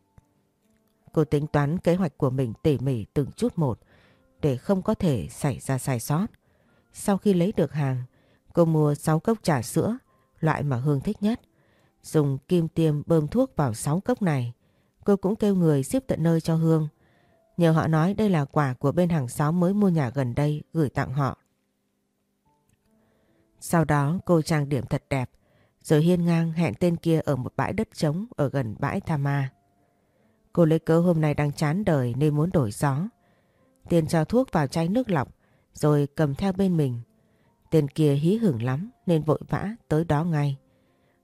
Cô tính toán kế hoạch của mình tỉ mỉ từng chút một để không có thể xảy ra sai sót. Sau khi lấy được hàng, cô mua 6 cốc trà sữa, loại mà Hương thích nhất. Dùng kim tiêm bơm thuốc vào 6 cốc này. Cô cũng kêu người ship tận nơi cho Hương. Nhờ họ nói đây là quà của bên hàng xóm mới mua nhà gần đây gửi tặng họ. Sau đó cô trang điểm thật đẹp, rồi hiên ngang hẹn tên kia ở một bãi đất trống ở gần bãi Tha Ma. Cô lấy cớ hôm nay đang chán đời nên muốn đổi gió. Tiền cho thuốc vào chai nước lọc rồi cầm theo bên mình. Tên kia hí hửng lắm nên vội vã tới đó ngay.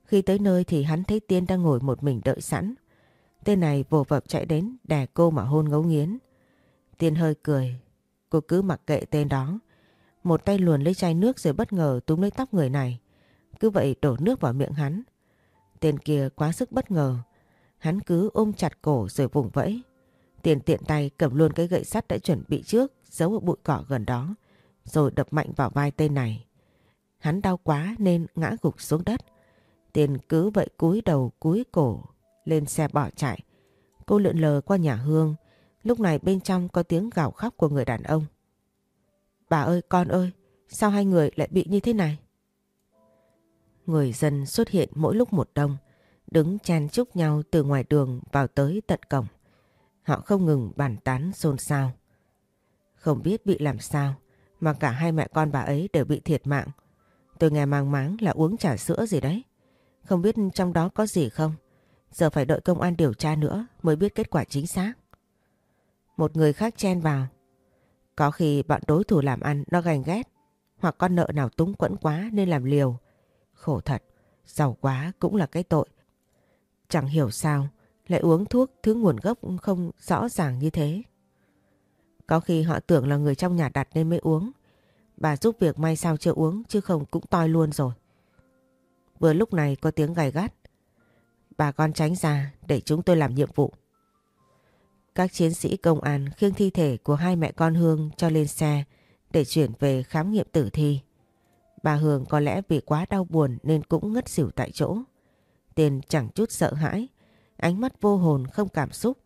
Khi tới nơi thì hắn thấy Tiên đang ngồi một mình đợi sẵn. Tên này vồ vập chạy đến đè cô mà hôn ngấu nghiến. Tiên hơi cười. Cô cứ mặc kệ tên đó. Một tay luồn lấy chai nước rồi bất ngờ túm lấy tóc người này. Cứ vậy đổ nước vào miệng hắn. Tên kia quá sức bất ngờ. Hắn cứ ôm chặt cổ rồi vùng vẫy. Tiền tiện tay cầm luôn cái gậy sắt đã chuẩn bị trước, giấu ở bụi cỏ gần đó, rồi đập mạnh vào vai tên này. Hắn đau quá nên ngã gục xuống đất. Tiền cứ vậy cúi đầu, cúi cổ, lên xe bỏ chạy. Cô lượn lờ qua nhà Hương. Lúc này bên trong có tiếng gào khóc của người đàn ông. Bà ơi con ơi, sao hai người lại bị như thế này? Người dân xuất hiện mỗi lúc một đông, đứng chen chúc nhau từ ngoài đường vào tới tận cổng. Họ không ngừng bàn tán xôn xao. Không biết bị làm sao mà cả hai mẹ con bà ấy đều bị thiệt mạng. Tôi nghe mang máng là uống trà sữa gì đấy. Không biết trong đó có gì không? Giờ phải đợi công an điều tra nữa mới biết kết quả chính xác. Một người khác chen vào. Có khi bọn đối thủ làm ăn nó ganh ghét hoặc con nợ nào túng quẫn quá nên làm liều. Khổ thật, giàu quá cũng là cái tội. Chẳng hiểu sao lại uống thuốc thứ nguồn gốc không rõ ràng như thế. Có khi họ tưởng là người trong nhà đặt nên mới uống. Bà giúp việc may sao chưa uống chứ không cũng toi luôn rồi. Vừa lúc này có tiếng gầy gắt. Bà con tránh ra để chúng tôi làm nhiệm vụ. Các chiến sĩ công an khiêng thi thể của hai mẹ con Hương cho lên xe để chuyển về khám nghiệm tử thi. Bà Hương có lẽ vì quá đau buồn nên cũng ngất xỉu tại chỗ. Tiền chẳng chút sợ hãi, ánh mắt vô hồn không cảm xúc,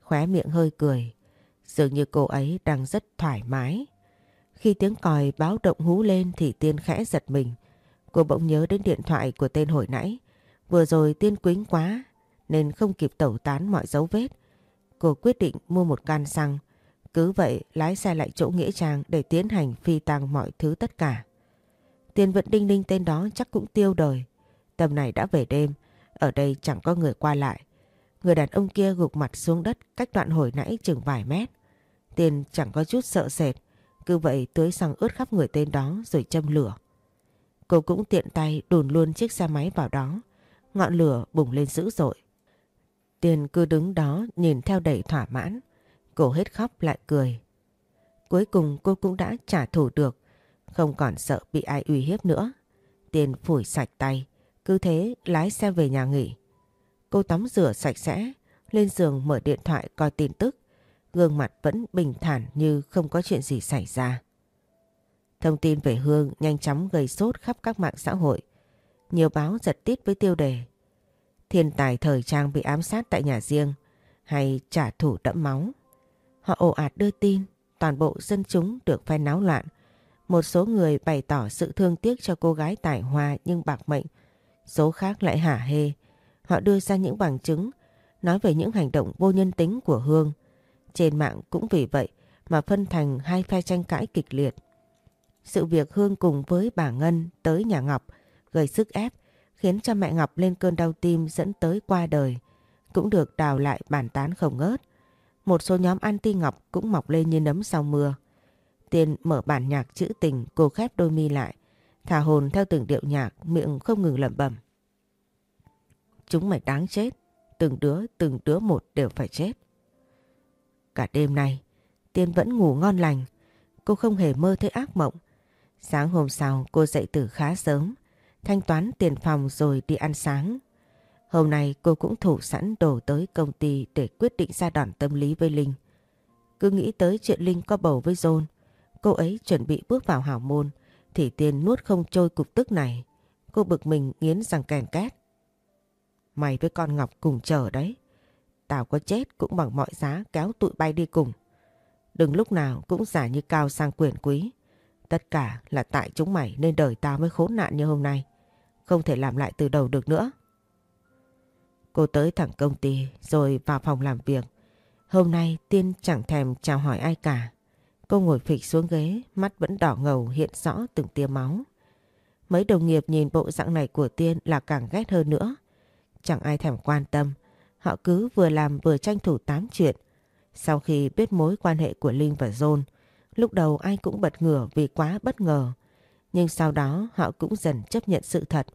khóe miệng hơi cười. Dường như cô ấy đang rất thoải mái. Khi tiếng còi báo động hú lên thì Tiên khẽ giật mình. Cô bỗng nhớ đến điện thoại của tên hồi nãy. Vừa rồi Tiên quính quá nên không kịp tẩu tán mọi dấu vết. Cô quyết định mua một can xăng. Cứ vậy lái xe lại chỗ Nghĩa Trang để tiến hành phi tăng mọi thứ tất cả. tiền vận đinh ninh tên đó chắc cũng tiêu đời. Tầm này đã về đêm, ở đây chẳng có người qua lại. Người đàn ông kia gục mặt xuống đất cách đoạn hồi nãy chừng vài mét. tiền chẳng có chút sợ sệt, cứ vậy tưới xăng ướt khắp người tên đó rồi châm lửa. Cô cũng tiện tay đùn luôn chiếc xe máy vào đó, ngọn lửa bùng lên dữ dội. Tiên cứ đứng đó nhìn theo đầy thỏa mãn, cô hết khóc lại cười. Cuối cùng cô cũng đã trả thù được, không còn sợ bị ai uy hiếp nữa. Tiên phủi sạch tay, cứ thế lái xe về nhà nghỉ. Cô tắm rửa sạch sẽ, lên giường mở điện thoại coi tin tức gương mặt vẫn bình thản như không có chuyện gì xảy ra. Thông tin về Hương nhanh chóng gây sốt khắp các mạng xã hội. Nhiều báo giật tít với tiêu đề. Thiên tài thời trang bị ám sát tại nhà riêng hay trả thù đẫm máu. Họ ồ ạt đưa tin, toàn bộ dân chúng được phe náo loạn. Một số người bày tỏ sự thương tiếc cho cô gái tài hoa nhưng bạc mệnh. Số khác lại hả hê. Họ đưa ra những bằng chứng, nói về những hành động vô nhân tính của Hương trên mạng cũng vì vậy mà phân thành hai phe tranh cãi kịch liệt. Sự việc Hương cùng với bà Ngân tới nhà Ngọc gây sức ép khiến cho mẹ Ngọc lên cơn đau tim dẫn tới qua đời cũng được đào lại bàn tán không ngớt. Một số nhóm anti Ngọc cũng mọc lên như nấm sau mưa. Tiên mở bản nhạc trữ tình, cô khép đôi mi lại. Thả hồn theo từng điệu nhạc, miệng không ngừng lẩm bẩm. Chúng mày đáng chết. Từng đứa từng đứa một đều phải chết. Cả đêm nay, Tiên vẫn ngủ ngon lành. Cô không hề mơ thấy ác mộng. Sáng hôm sau, cô dậy từ khá sớm. Thanh toán tiền phòng rồi đi ăn sáng. Hôm nay cô cũng thủ sẵn đồ tới công ty để quyết định ra đòn tâm lý với Linh. Cứ nghĩ tới chuyện Linh có bầu với John, cô ấy chuẩn bị bước vào hảo môn, thì tiền nuốt không trôi cục tức này. Cô bực mình nghiến răng kèn két. Mày với con Ngọc cùng chờ đấy. Tao có chết cũng bằng mọi giá kéo tụi bay đi cùng. Đừng lúc nào cũng giả như cao sang quyền quý. Tất cả là tại chúng mày nên đời tao mới khốn nạn như hôm nay. Không thể làm lại từ đầu được nữa. Cô tới thẳng công ty rồi vào phòng làm việc. Hôm nay Tiên chẳng thèm chào hỏi ai cả. Cô ngồi phịch xuống ghế, mắt vẫn đỏ ngầu hiện rõ từng tia máu. Mấy đồng nghiệp nhìn bộ dạng này của Tiên là càng ghét hơn nữa. Chẳng ai thèm quan tâm. Họ cứ vừa làm vừa tranh thủ tám chuyện. Sau khi biết mối quan hệ của Linh và John, lúc đầu ai cũng bật ngửa vì quá bất ngờ. Nhưng sau đó họ cũng dần chấp nhận sự thật.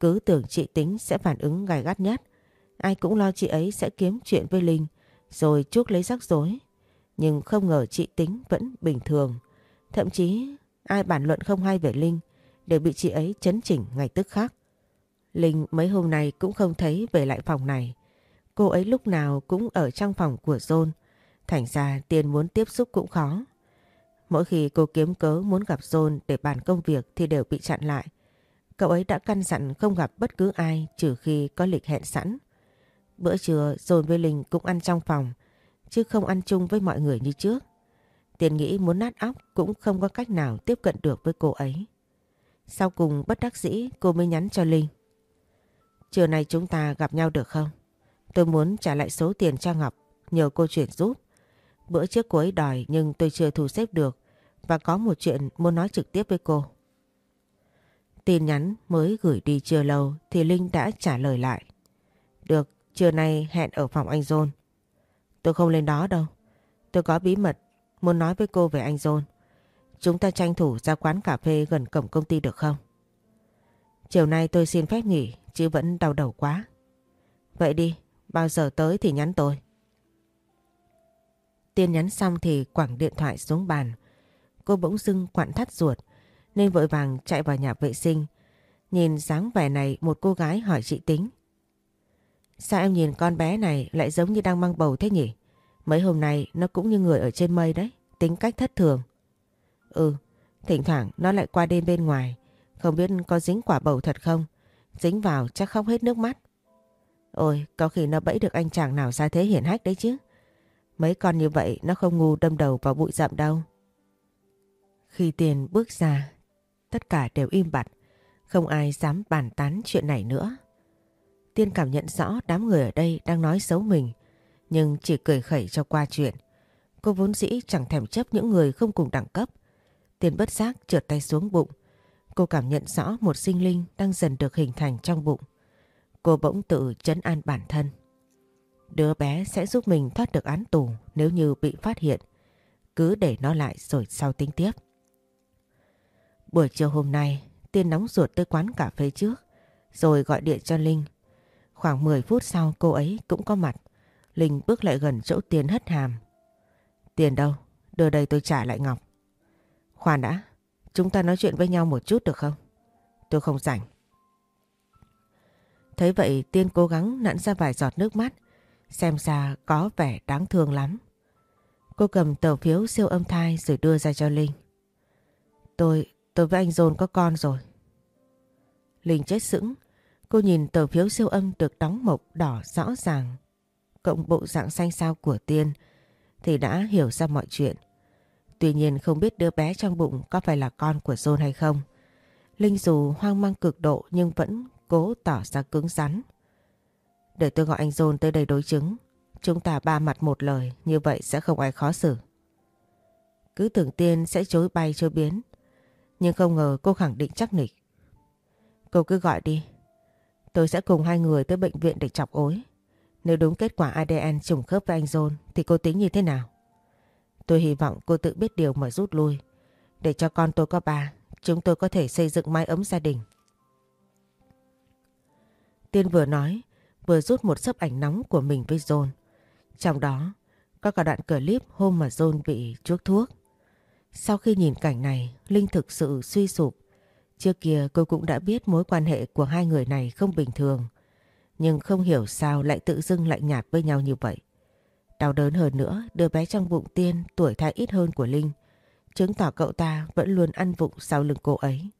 Cứ tưởng chị Tính sẽ phản ứng gay gắt nhất. Ai cũng lo chị ấy sẽ kiếm chuyện với Linh, rồi chuốc lấy rắc rối. Nhưng không ngờ chị Tính vẫn bình thường. Thậm chí, ai bản luận không hay về Linh đều bị chị ấy chấn chỉnh ngay tức khắc. Linh mấy hôm nay cũng không thấy về lại phòng này. Cô ấy lúc nào cũng ở trong phòng của John. Thành ra tiền muốn tiếp xúc cũng khó. Mỗi khi cô kiếm cớ muốn gặp John để bàn công việc thì đều bị chặn lại. Cậu ấy đã căn dặn không gặp bất cứ ai trừ khi có lịch hẹn sẵn. Bữa trưa rồi với Linh cũng ăn trong phòng, chứ không ăn chung với mọi người như trước. Tiền nghĩ muốn nát óc cũng không có cách nào tiếp cận được với cô ấy. Sau cùng bất đắc dĩ cô mới nhắn cho Linh. Trưa nay chúng ta gặp nhau được không? Tôi muốn trả lại số tiền cho Ngọc, nhờ cô chuyển giúp. Bữa trước cô ấy đòi nhưng tôi chưa thu xếp được và có một chuyện muốn nói trực tiếp với cô. Tin nhắn mới gửi đi chưa lâu thì Linh đã trả lời lại. Được, trưa nay hẹn ở phòng anh John. Tôi không lên đó đâu. Tôi có bí mật muốn nói với cô về anh John. Chúng ta tranh thủ ra quán cà phê gần cổng công ty được không? Chiều nay tôi xin phép nghỉ chứ vẫn đau đầu quá. Vậy đi, bao giờ tới thì nhắn tôi. Tiên nhắn xong thì quẳng điện thoại xuống bàn. Cô bỗng dưng quặn thắt ruột nên vội vàng chạy vào nhà vệ sinh. Nhìn dáng vẻ này một cô gái hỏi chị Tính. Sao em nhìn con bé này lại giống như đang mang bầu thế nhỉ? Mấy hôm nay nó cũng như người ở trên mây đấy, tính cách thất thường. Ừ, thỉnh thoảng nó lại qua đêm bên ngoài, không biết có dính quả bầu thật không? Dính vào chắc khóc hết nước mắt. Ôi, có khi nó bẫy được anh chàng nào ra thế hiển hách đấy chứ. Mấy con như vậy nó không ngu đâm đầu vào bụi rậm đâu. Khi tiền bước ra, tất cả đều im bặt, không ai dám bàn tán chuyện này nữa. Tiên cảm nhận rõ đám người ở đây đang nói xấu mình, nhưng chỉ cười khẩy cho qua chuyện. Cô vốn dĩ chẳng thèm chấp những người không cùng đẳng cấp. Tiên bất giác trượt tay xuống bụng. Cô cảm nhận rõ một sinh linh đang dần được hình thành trong bụng. Cô bỗng tự chấn an bản thân. Đứa bé sẽ giúp mình thoát được án tù nếu như bị phát hiện. Cứ để nó lại rồi sau tính tiếp. Buổi chiều hôm nay, Tiên nóng ruột tới quán cà phê trước, rồi gọi điện cho Linh. Khoảng 10 phút sau cô ấy cũng có mặt. Linh bước lại gần chỗ Tiên hất hàm. Tiền đâu? Đưa đây tôi trả lại Ngọc. Khoan đã, chúng ta nói chuyện với nhau một chút được không? Tôi không rảnh. Thấy vậy Tiên cố gắng nặn ra vài giọt nước mắt, xem ra có vẻ đáng thương lắm. Cô cầm tờ phiếu siêu âm thai rồi đưa ra cho Linh. Tôi, tôi với anh John có con rồi. Linh chết sững, cô nhìn tờ phiếu siêu âm được đóng mộc đỏ rõ ràng. Cộng bộ dạng xanh sao của Tiên thì đã hiểu ra mọi chuyện. Tuy nhiên không biết đứa bé trong bụng có phải là con của John hay không. Linh dù hoang mang cực độ nhưng vẫn cố tỏ ra cứng rắn. Để tôi gọi anh John tới đây đối chứng. Chúng ta ba mặt một lời, như vậy sẽ không ai khó xử. Cứ tưởng tiên sẽ chối bay chối biến. Nhưng không ngờ cô khẳng định chắc nịch. Cô cứ gọi đi. Tôi sẽ cùng hai người tới bệnh viện để chọc ối. Nếu đúng kết quả ADN trùng khớp với anh John thì cô tính như thế nào? Tôi hy vọng cô tự biết điều mà rút lui. Để cho con tôi có bà, chúng tôi có thể xây dựng mái ấm gia đình. Tiên vừa nói, vừa rút một sấp ảnh nóng của mình với John. Trong đó có cả đoạn clip hôm mà John bị chuốc thuốc. Sau khi nhìn cảnh này, Linh thực sự suy sụp. Trước kia cô cũng đã biết mối quan hệ của hai người này không bình thường. Nhưng không hiểu sao lại tự dưng lạnh nhạt với nhau như vậy. Đau đớn hơn nữa, đứa bé trong bụng Tiên tuổi thai ít hơn của Linh, chứng tỏ cậu ta vẫn luôn ăn vụng sau lưng cô ấy.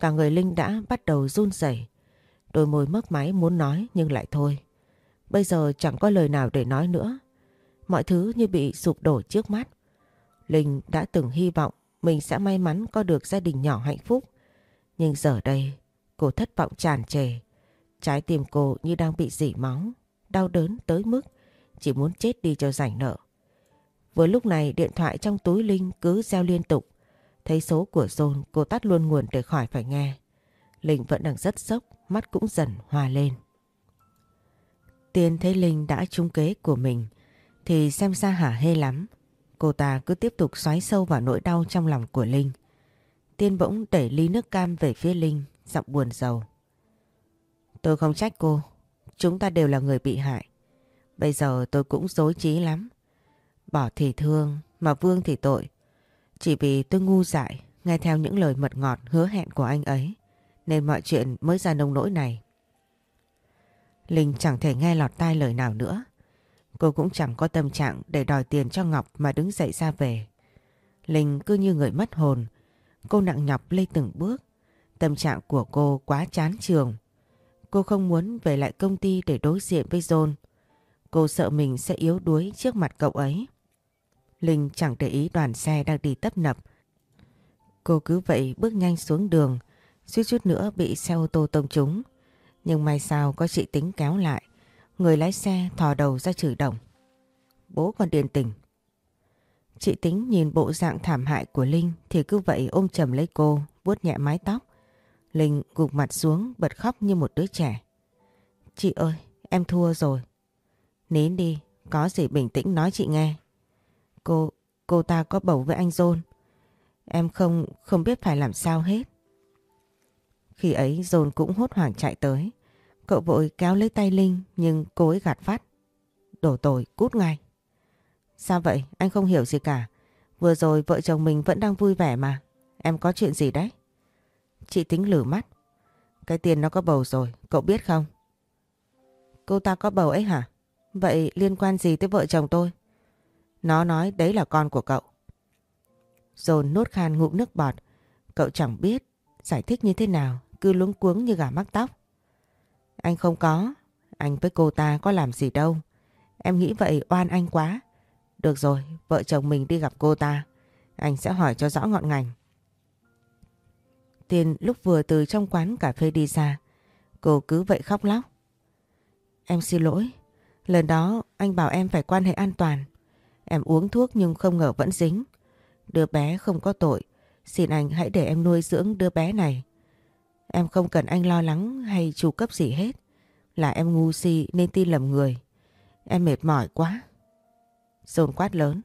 Cả người Linh đã bắt đầu run rẩy, đôi môi mấp máy muốn nói nhưng lại thôi. Bây giờ chẳng có lời nào để nói nữa. Mọi thứ như bị sụp đổ trước mắt. Linh đã từng hy vọng mình sẽ may mắn có được gia đình nhỏ hạnh phúc. Nhưng giờ đây, cô thất vọng tràn trề. Trái tim cô như đang bị dỉ máu, đau đớn tới mức chỉ muốn chết đi cho rảnh nợ. Vừa lúc này điện thoại trong túi Linh cứ reo liên tục. Thấy số của John cô tắt luôn nguồn để khỏi phải nghe. Linh vẫn đang rất sốc, mắt cũng dần hòa lên. Tiên thấy Linh đã trúng kế của mình thì xem ra hả hê lắm. Cô ta cứ tiếp tục xoáy sâu vào nỗi đau trong lòng của Linh. Tiên bỗng đẩy ly nước cam về phía Linh, giọng buồn rầu. Tôi không trách cô, chúng ta đều là người bị hại. Bây giờ tôi cũng dối trí lắm. Bỏ thì thương, mà vương thì tội. Chỉ vì tôi ngu dại, nghe theo những lời mật ngọt hứa hẹn của anh ấy, nên mọi chuyện mới ra nông nỗi này. Linh chẳng thể nghe lọt tai lời nào nữa. Cô cũng chẳng có tâm trạng để đòi tiền cho Ngọc mà đứng dậy ra về. Linh cứ như người mất hồn. Cô nặng nhọc lê từng bước. Tâm trạng của cô quá chán trường. Cô không muốn về lại công ty để đối diện với John. Cô sợ mình sẽ yếu đuối trước mặt cậu ấy. Linh chẳng để ý đoàn xe đang đi tấp nập. Cô cứ vậy bước nhanh xuống đường, suýt chút nữa bị xe ô tô tông trúng. Nhưng may sao có chị tính kéo lại. Người lái xe thò đầu ra chửi đồng. Bố còn điền tình. Chị tính nhìn bộ dạng thảm hại của Linh thì cứ vậy ôm chầm lấy cô, vuốt nhẹ mái tóc. Linh gục mặt xuống bật khóc như một đứa trẻ. Chị ơi, em thua rồi. Nín đi, có gì bình tĩnh nói chị nghe. Cô, cô ta có bầu với anh John. Em không, không biết phải làm sao hết. Khi ấy John cũng hốt hoảng chạy tới. Cậu vội kéo lấy tay Linh nhưng cô ấy gạt phát. Đổ tội cút ngay. Sao vậy? Anh không hiểu gì cả. Vừa rồi vợ chồng mình vẫn đang vui vẻ mà. Em có chuyện gì đấy? Chị tính lử mắt. Cái tiền nó có bầu rồi, cậu biết không? Cô ta có bầu ấy hả? Vậy liên quan gì tới vợ chồng tôi? Nó nói đấy là con của cậu. Dồn nốt khan ngụm nước bọt. Cậu chẳng biết giải thích như thế nào, cứ luống cuống như gà mắc tóc. Anh không có, anh với cô ta có làm gì đâu. Em nghĩ vậy oan anh quá. Được rồi, vợ chồng mình đi gặp cô ta. Anh sẽ hỏi cho rõ ngọn ngành. Tiên lúc vừa từ trong quán cà phê đi ra, cô cứ vậy khóc lóc. Em xin lỗi, lần đó anh bảo em phải quan hệ an toàn. Em uống thuốc nhưng không ngờ vẫn dính. Đứa bé không có tội, xin anh hãy để em nuôi dưỡng đứa bé này. Em không cần anh lo lắng hay chu cấp gì hết. Là em ngu si nên tin lầm người. Em mệt mỏi quá. Dồn quát lớn.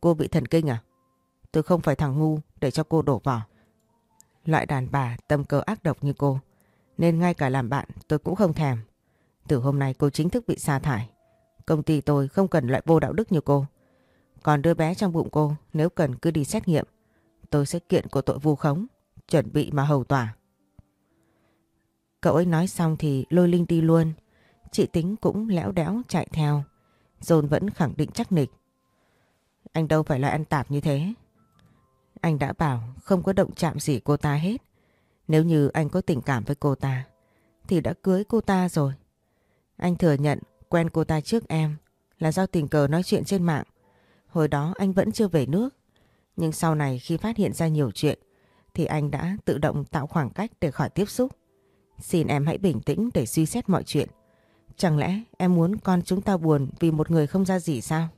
Cô bị thần kinh à? Tôi không phải thằng ngu để cho cô đổ vỏ. Loại đàn bà tâm cơ ác độc như cô. Nên ngay cả làm bạn tôi cũng không thèm. Từ hôm nay cô chính thức bị sa thải. Công ty tôi không cần loại vô đạo đức như cô. Còn đứa bé trong bụng cô, nếu cần cứ đi xét nghiệm. Tôi sẽ kiện cô tội vu khống. Chuẩn bị mà hầu tòa. Cậu ấy nói xong thì lôi Linh đi luôn. Chị Tính cũng lẽo đẽo chạy theo. Dồn vẫn khẳng định chắc nịch. Anh đâu phải là ăn tạp như thế. Anh đã bảo không có động chạm gì cô ta hết. Nếu như anh có tình cảm với cô ta, thì đã cưới cô ta rồi. Anh thừa nhận quen cô ta trước em là do tình cờ nói chuyện trên mạng. Hồi đó anh vẫn chưa về nước. Nhưng sau này khi phát hiện ra nhiều chuyện, thì anh đã tự động tạo khoảng cách để khỏi tiếp xúc. Xin em hãy bình tĩnh để suy xét mọi chuyện. Chẳng lẽ em muốn con chúng ta buồn vì một người không ra gì sao?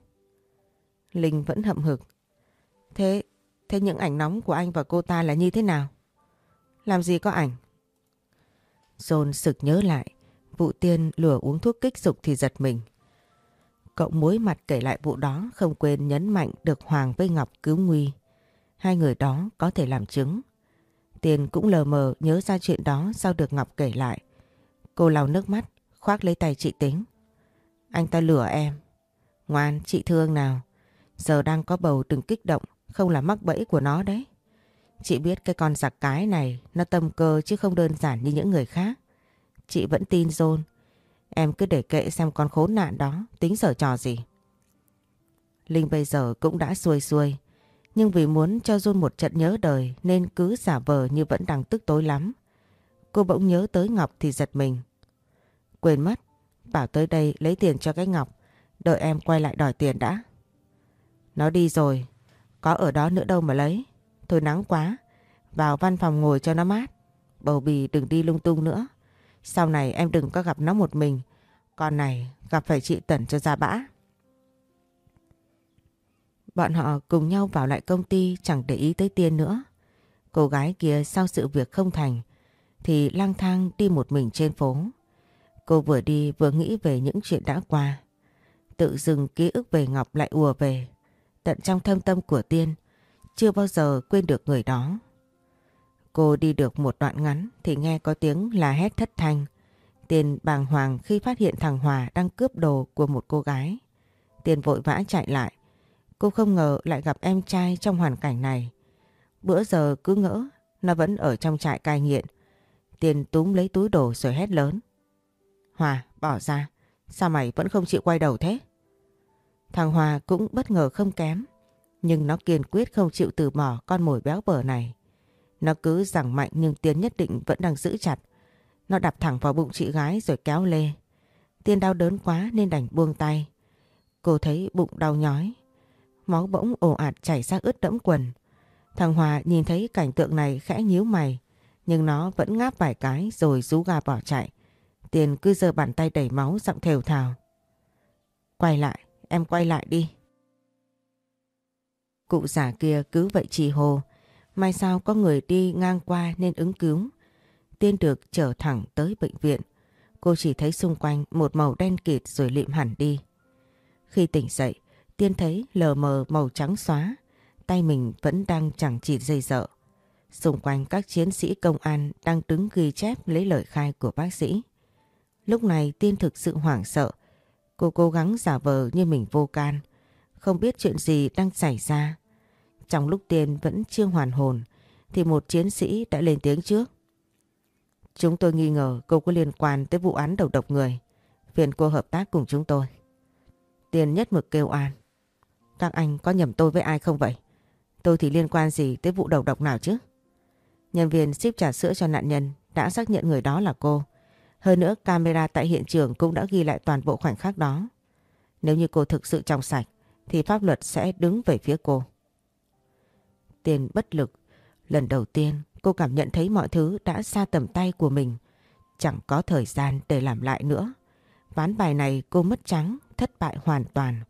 Linh vẫn hậm hực. Thế, thế những ảnh nóng của anh và cô ta là như thế nào? Làm gì có ảnh? John sực nhớ lại. Vụ tiên lừa uống thuốc kích dục thì giật mình. Cậu mối mặt kể lại vụ đó không quên nhấn mạnh được Hoàng với Ngọc cứu nguy. hai người đó có thể làm chứng. Tiền cũng lờ mờ nhớ ra chuyện đó sau được Ngọc kể lại. Cô lau nước mắt, khoác lấy tay chị tính. Anh ta lừa em. Ngoan, chị thương nào. Giờ đang có bầu đừng kích động, không là mắc bẫy của nó đấy. Chị biết cái con giặc cái này nó tâm cơ chứ không đơn giản như những người khác. Chị vẫn tin John. Em cứ để kệ xem con khốn nạn đó tính sở trò gì. Linh bây giờ cũng đã xuôi xuôi. Nhưng vì muốn cho John một trận nhớ đời nên cứ giả vờ như vẫn đang tức tối lắm. Cô bỗng nhớ tới Ngọc thì giật mình. Quên mất, bảo tới đây lấy tiền cho cái Ngọc. Đợi em quay lại đòi tiền đã. Nó đi rồi, có ở đó nữa đâu mà lấy. Thôi nắng quá, vào văn phòng ngồi cho nó mát. Bầu bì đừng đi lung tung nữa. Sau này em đừng có gặp nó một mình. Con này gặp phải chị Tẩn cho ra bã. Bọn họ cùng nhau vào lại công ty, chẳng để ý tới Tiên nữa. Cô gái kia sau sự việc không thành, thì lang thang đi một mình trên phố. Cô vừa đi vừa nghĩ về những chuyện đã qua. Tự dưng ký ức về Ngọc lại ùa về. Tận trong thâm tâm của Tiên, chưa bao giờ quên được người đó. Cô đi được một đoạn ngắn thì nghe có tiếng là hét thất thanh. Tiên bàng hoàng khi phát hiện thằng Hòa đang cướp đồ của một cô gái. Tiên vội vã chạy lại. Cô không ngờ lại gặp em trai trong hoàn cảnh này. Bữa giờ cứ ngỡ nó vẫn ở trong trại cai nghiện. tiền túm lấy túi đồ rồi hét lớn. Hòa, bỏ ra. Sao mày vẫn không chịu quay đầu thế? Thằng Hòa cũng bất ngờ không kém. Nhưng nó kiên quyết không chịu từ bỏ con mồi béo bở này. Nó cứ giằng mạnh nhưng Tiên nhất định vẫn đang giữ chặt. Nó đập thẳng vào bụng chị gái rồi kéo lê. Tiên đau đớn quá nên đành buông tay. Cô thấy bụng đau nhói. Máu bỗng ồ ạt chảy ra ướt đẫm quần. Thằng Hòa nhìn thấy cảnh tượng này khẽ nhíu mày. Nhưng nó vẫn ngáp vài cái rồi rú ga bỏ chạy. Tiền cứ giơ bàn tay đẩy máu giọng thều thào. Quay lại, em quay lại đi. Cụ già kia cứ vậy trì hồ. Mai sao có người đi ngang qua nên ứng cứu. Tiên được trở thẳng tới bệnh viện. Cô chỉ thấy xung quanh một màu đen kịt rồi lịm hẳn đi. Khi tỉnh dậy, Tiên thấy lờ mờ màu trắng xóa. Tay mình vẫn đang chẳng chỉ dây dợ. Xung quanh các chiến sĩ công an đang đứng ghi chép lấy lời khai của bác sĩ. Lúc này Tiên thực sự hoảng sợ. Cô cố gắng giả vờ như mình vô can. Không biết chuyện gì đang xảy ra. Trong lúc Tiên vẫn chưa hoàn hồn, thì một chiến sĩ đã lên tiếng trước. Chúng tôi nghi ngờ cô có liên quan tới vụ án đầu độc người. Phiền cô hợp tác cùng chúng tôi. Tiên nhất mực kêu an. Các anh có nhầm tôi với ai không vậy? Tôi thì liên quan gì tới vụ đầu độc nào chứ? Nhân viên ship trà sữa cho nạn nhân đã xác nhận người đó là cô. Hơn nữa camera tại hiện trường cũng đã ghi lại toàn bộ khoảnh khắc đó. Nếu như cô thực sự trong sạch thì pháp luật sẽ đứng về phía cô. Tiền bất lực. Lần đầu tiên cô cảm nhận thấy mọi thứ đã xa tầm tay của mình. Chẳng có thời gian để làm lại nữa. Ván bài này cô mất trắng, thất bại hoàn toàn.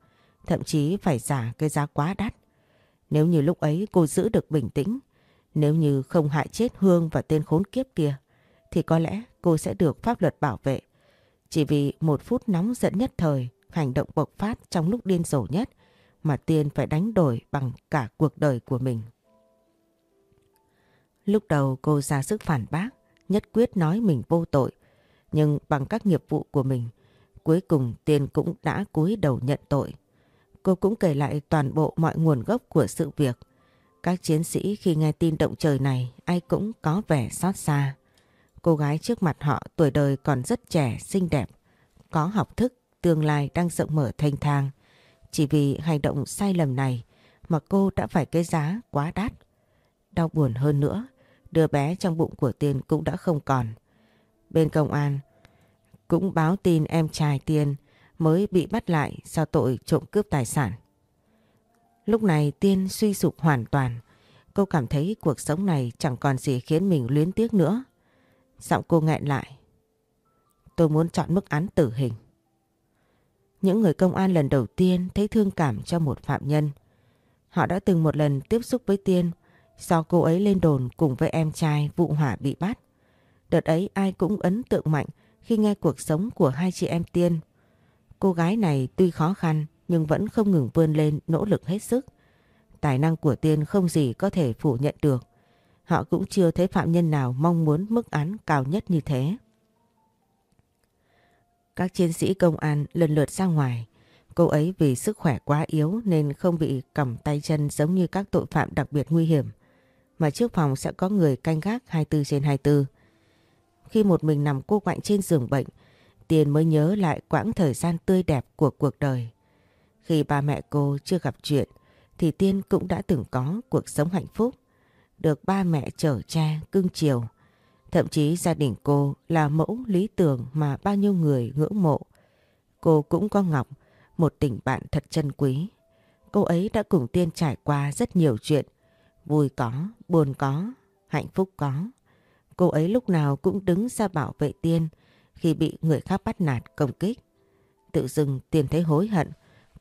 Thậm chí phải giả cái giá quá đắt. Nếu như lúc ấy cô giữ được bình tĩnh, nếu như không hại chết Hương và tên khốn kiếp kia, thì có lẽ cô sẽ được pháp luật bảo vệ. Chỉ vì một phút nóng giận nhất thời, hành động bộc phát trong lúc điên rồ nhất mà Tiên phải đánh đổi bằng cả cuộc đời của mình. Lúc đầu cô ra sức phản bác, nhất quyết nói mình vô tội. Nhưng bằng các nghiệp vụ của mình, cuối cùng Tiên cũng đã cúi đầu nhận tội. Cô cũng kể lại toàn bộ mọi nguồn gốc của sự việc. Các chiến sĩ khi nghe tin động trời này ai cũng có vẻ xót xa. Cô gái trước mặt họ tuổi đời còn rất trẻ, xinh đẹp, có học thức, tương lai đang rộng mở thanh thang. Chỉ vì hành động sai lầm này mà cô đã phải cái giá quá đắt. Đau buồn hơn nữa, đứa bé trong bụng của Tiên cũng đã không còn. Bên công an cũng báo tin em trai Tiên mới bị bắt lại do tội trộm cướp tài sản. Lúc này Tiên suy sụp hoàn toàn. Cô cảm thấy cuộc sống này chẳng còn gì khiến mình luyến tiếc nữa. Giọng cô nghẹn lại. Tôi muốn chọn mức án tử hình. Những người công an lần đầu tiên thấy thương cảm cho một phạm nhân. Họ đã từng một lần tiếp xúc với Tiên do cô ấy lên đồn cùng với em trai vụ hỏa bị bắt. Đợt ấy ai cũng ấn tượng mạnh khi nghe cuộc sống của hai chị em Tiên. Cô gái này tuy khó khăn nhưng vẫn không ngừng vươn lên nỗ lực hết sức. Tài năng của Tiên không gì có thể phủ nhận được. Họ cũng chưa thấy phạm nhân nào mong muốn mức án cao nhất như thế. Các chiến sĩ công an lần lượt ra ngoài. Cô ấy vì sức khỏe quá yếu nên không bị cầm tay chân giống như các tội phạm đặc biệt nguy hiểm. Mà trước phòng sẽ có người canh gác 24 trên 24. Khi một mình nằm cô quạnh trên giường bệnh, Tiên mới nhớ lại quãng thời gian tươi đẹp của cuộc đời. Khi ba mẹ cô chưa gặp chuyện thì Tiên cũng đã từng có cuộc sống hạnh phúc. Được ba mẹ chở che, cưng chiều. Thậm chí gia đình cô là mẫu lý tưởng mà bao nhiêu người ngưỡng mộ. Cô cũng có Ngọc, một tình bạn thật chân quý. Cô ấy đã cùng Tiên trải qua rất nhiều chuyện. Vui có, buồn có, hạnh phúc có. Cô ấy lúc nào cũng đứng ra bảo vệ Tiên khi bị người khác bắt nạt công kích. Tự dưng Tiên thấy hối hận,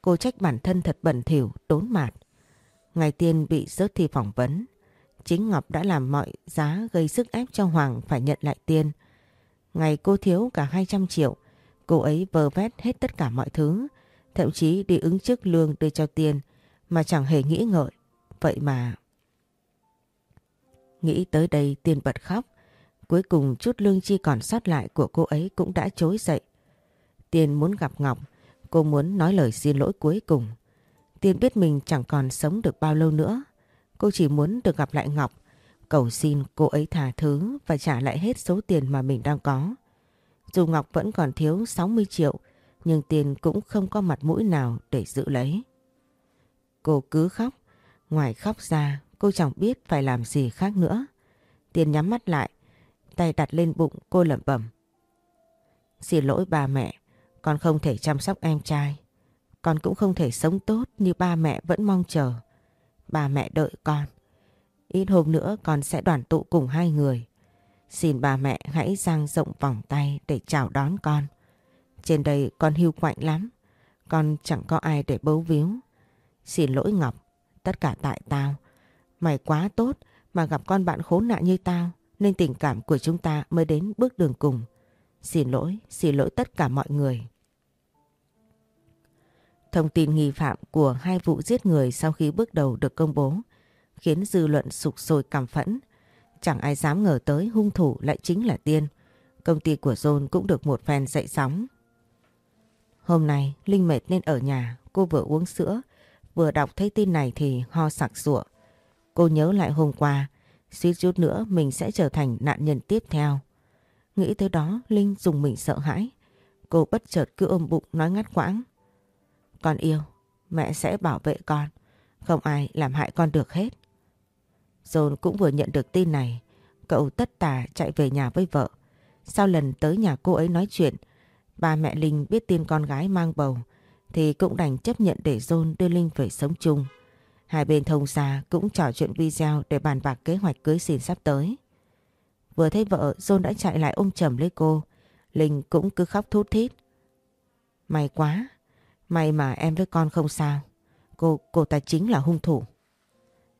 cô trách bản thân thật bẩn thỉu, đốn mạt. Ngày Tiên bị rớt thi phỏng vấn, chính Ngọc đã làm mọi giá gây sức ép cho Hoàng phải nhận lại Tiên. Ngày cô thiếu cả 200 triệu, cô ấy vơ vét hết tất cả mọi thứ, thậm chí đi ứng chức lương đưa cho Tiên mà chẳng hề nghĩ ngợi. Vậy mà... Nghĩ tới đây Tiên bật khóc, Cuối cùng chút lương chi còn sót lại của cô ấy cũng đã chối dậy. Tiên muốn gặp Ngọc, cô muốn nói lời xin lỗi cuối cùng. Tiên biết mình chẳng còn sống được bao lâu nữa. Cô chỉ muốn được gặp lại Ngọc, cầu xin cô ấy tha thứ và trả lại hết số tiền mà mình đang có. Dù Ngọc vẫn còn thiếu 60 triệu, nhưng tiền cũng không có mặt mũi nào để giữ lấy. Cô cứ khóc, ngoài khóc ra cô chẳng biết phải làm gì khác nữa. tiền nhắm mắt lại, tay đặt lên bụng cô lẩm bẩm. Xin lỗi ba mẹ, con không thể chăm sóc em trai. Con cũng không thể sống tốt như ba mẹ vẫn mong chờ. Ba mẹ đợi con. Ít hôm nữa con sẽ đoàn tụ cùng hai người. Xin ba mẹ hãy dang rộng vòng tay để chào đón con. Trên đây con hưu quạnh lắm. Con chẳng có ai để bấu víu. Xin lỗi Ngọc, tất cả tại tao. Mày quá tốt mà gặp con bạn khốn nạn như tao nên tình cảm của chúng ta mới đến bước đường cùng. Xin lỗi, xin lỗi tất cả mọi người. Thông tin nghi phạm của hai vụ giết người sau khi bước đầu được công bố khiến dư luận sục sôi cảm phẫn. Chẳng ai dám ngờ tới hung thủ lại chính là Tiên. Công ty của John cũng được một phen dậy sóng. Hôm nay Linh mệt nên ở nhà, cô vừa uống sữa, vừa đọc thấy tin này thì ho sặc sụa. Cô nhớ lại hôm qua, Suýt chút nữa mình sẽ trở thành nạn nhân tiếp theo. Nghĩ tới đó Linh dùng mình sợ hãi. Cô bất chợt cứ ôm bụng nói ngắt quãng. Con yêu, mẹ sẽ bảo vệ con. Không ai làm hại con được hết. John cũng vừa nhận được tin này. Cậu tất tà chạy về nhà với vợ. Sau lần tới nhà cô ấy nói chuyện, ba mẹ Linh biết tin con gái mang bầu thì cũng đành chấp nhận để John đưa Linh về sống chung. Hai bên thông gia cũng trò chuyện video để bàn bạc kế hoạch cưới xin sắp tới. Vừa thấy vợ, John đã chạy lại ôm chầm lấy cô. Linh cũng cứ khóc thút thít. May quá, may mà em với con không sao. Cô, cô ta chính là hung thủ.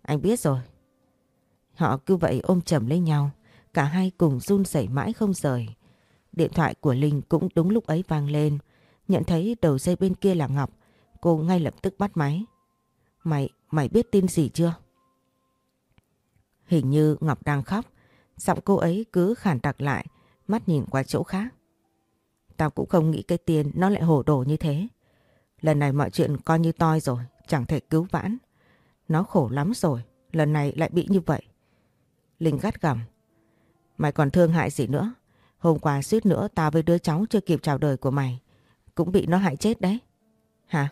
Anh biết rồi. Họ cứ vậy ôm chầm lấy nhau. Cả hai cùng run rẩy mãi không rời. Điện thoại của Linh cũng đúng lúc ấy vang lên. Nhận thấy đầu dây bên kia là Ngọc. Cô ngay lập tức bắt máy. Mày, mày biết tin gì chưa? Hình như Ngọc đang khóc. Giọng cô ấy cứ khản đặc lại, mắt nhìn qua chỗ khác. Tao cũng không nghĩ cái tiền nó lại hổ đổ như thế. Lần này mọi chuyện coi như toi rồi, chẳng thể cứu vãn. Nó khổ lắm rồi, lần này lại bị như vậy. Linh gắt gầm. Mày còn thương hại gì nữa? Hôm qua suýt nữa tao với đứa cháu chưa kịp chào đời của mày. Cũng bị nó hại chết đấy. Hả?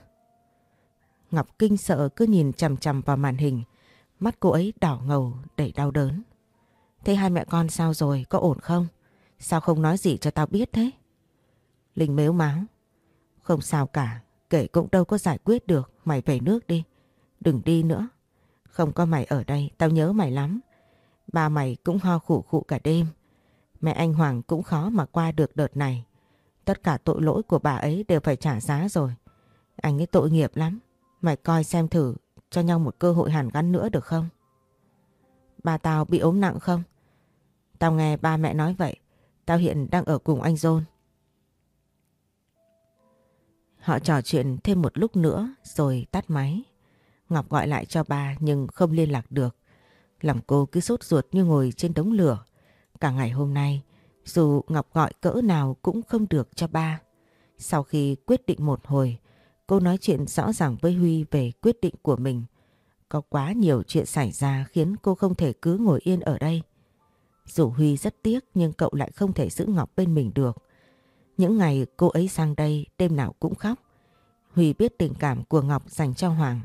Ngọc kinh sợ cứ nhìn chằm chằm vào màn hình. Mắt cô ấy đỏ ngầu đầy đau đớn. Thế hai mẹ con sao rồi, có ổn không? Sao không nói gì cho tao biết thế? Linh mếu máu. Không sao cả, kể cũng đâu có giải quyết được, mày về nước đi. Đừng đi nữa. Không có mày ở đây, tao nhớ mày lắm. Ba mày cũng ho khủ khụ cả đêm. Mẹ anh Hoàng cũng khó mà qua được đợt này. Tất cả tội lỗi của bà ấy đều phải trả giá rồi. Anh ấy tội nghiệp lắm. Mày coi xem thử cho nhau một cơ hội hàn gắn nữa được không? Bà tao bị ốm nặng không? Tao nghe ba mẹ nói vậy. Tao hiện đang ở cùng anh John. Họ trò chuyện thêm một lúc nữa rồi tắt máy. Ngọc gọi lại cho ba nhưng không liên lạc được. Lòng cô cứ sốt ruột như ngồi trên đống lửa. Cả ngày hôm nay, dù Ngọc gọi cỡ nào cũng không được cho ba. Sau khi quyết định một hồi, cô nói chuyện rõ ràng với Huy về quyết định của mình. Có quá nhiều chuyện xảy ra khiến cô không thể cứ ngồi yên ở đây. Dù Huy rất tiếc, nhưng cậu lại không thể giữ Ngọc bên mình được. Những ngày cô ấy sang đây, đêm nào cũng khóc. Huy biết tình cảm của Ngọc dành cho Hoàng.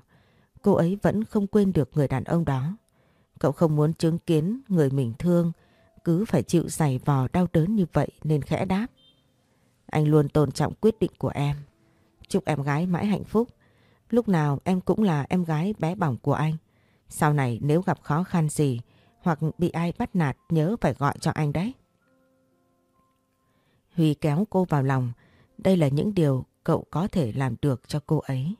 Cô ấy vẫn không quên được người đàn ông đó. Cậu không muốn chứng kiến người mình thương, cứ phải chịu giày vò đau đớn như vậy nên khẽ đáp. Anh luôn tôn trọng quyết định của em. Chúc em gái mãi hạnh phúc. Lúc nào em cũng là em gái bé bỏng của anh. Sau này nếu gặp khó khăn gì hoặc bị ai bắt nạt nhớ phải gọi cho anh đấy. Huy kéo cô vào lòng. Đây là những điều cậu có thể làm được cho cô ấy.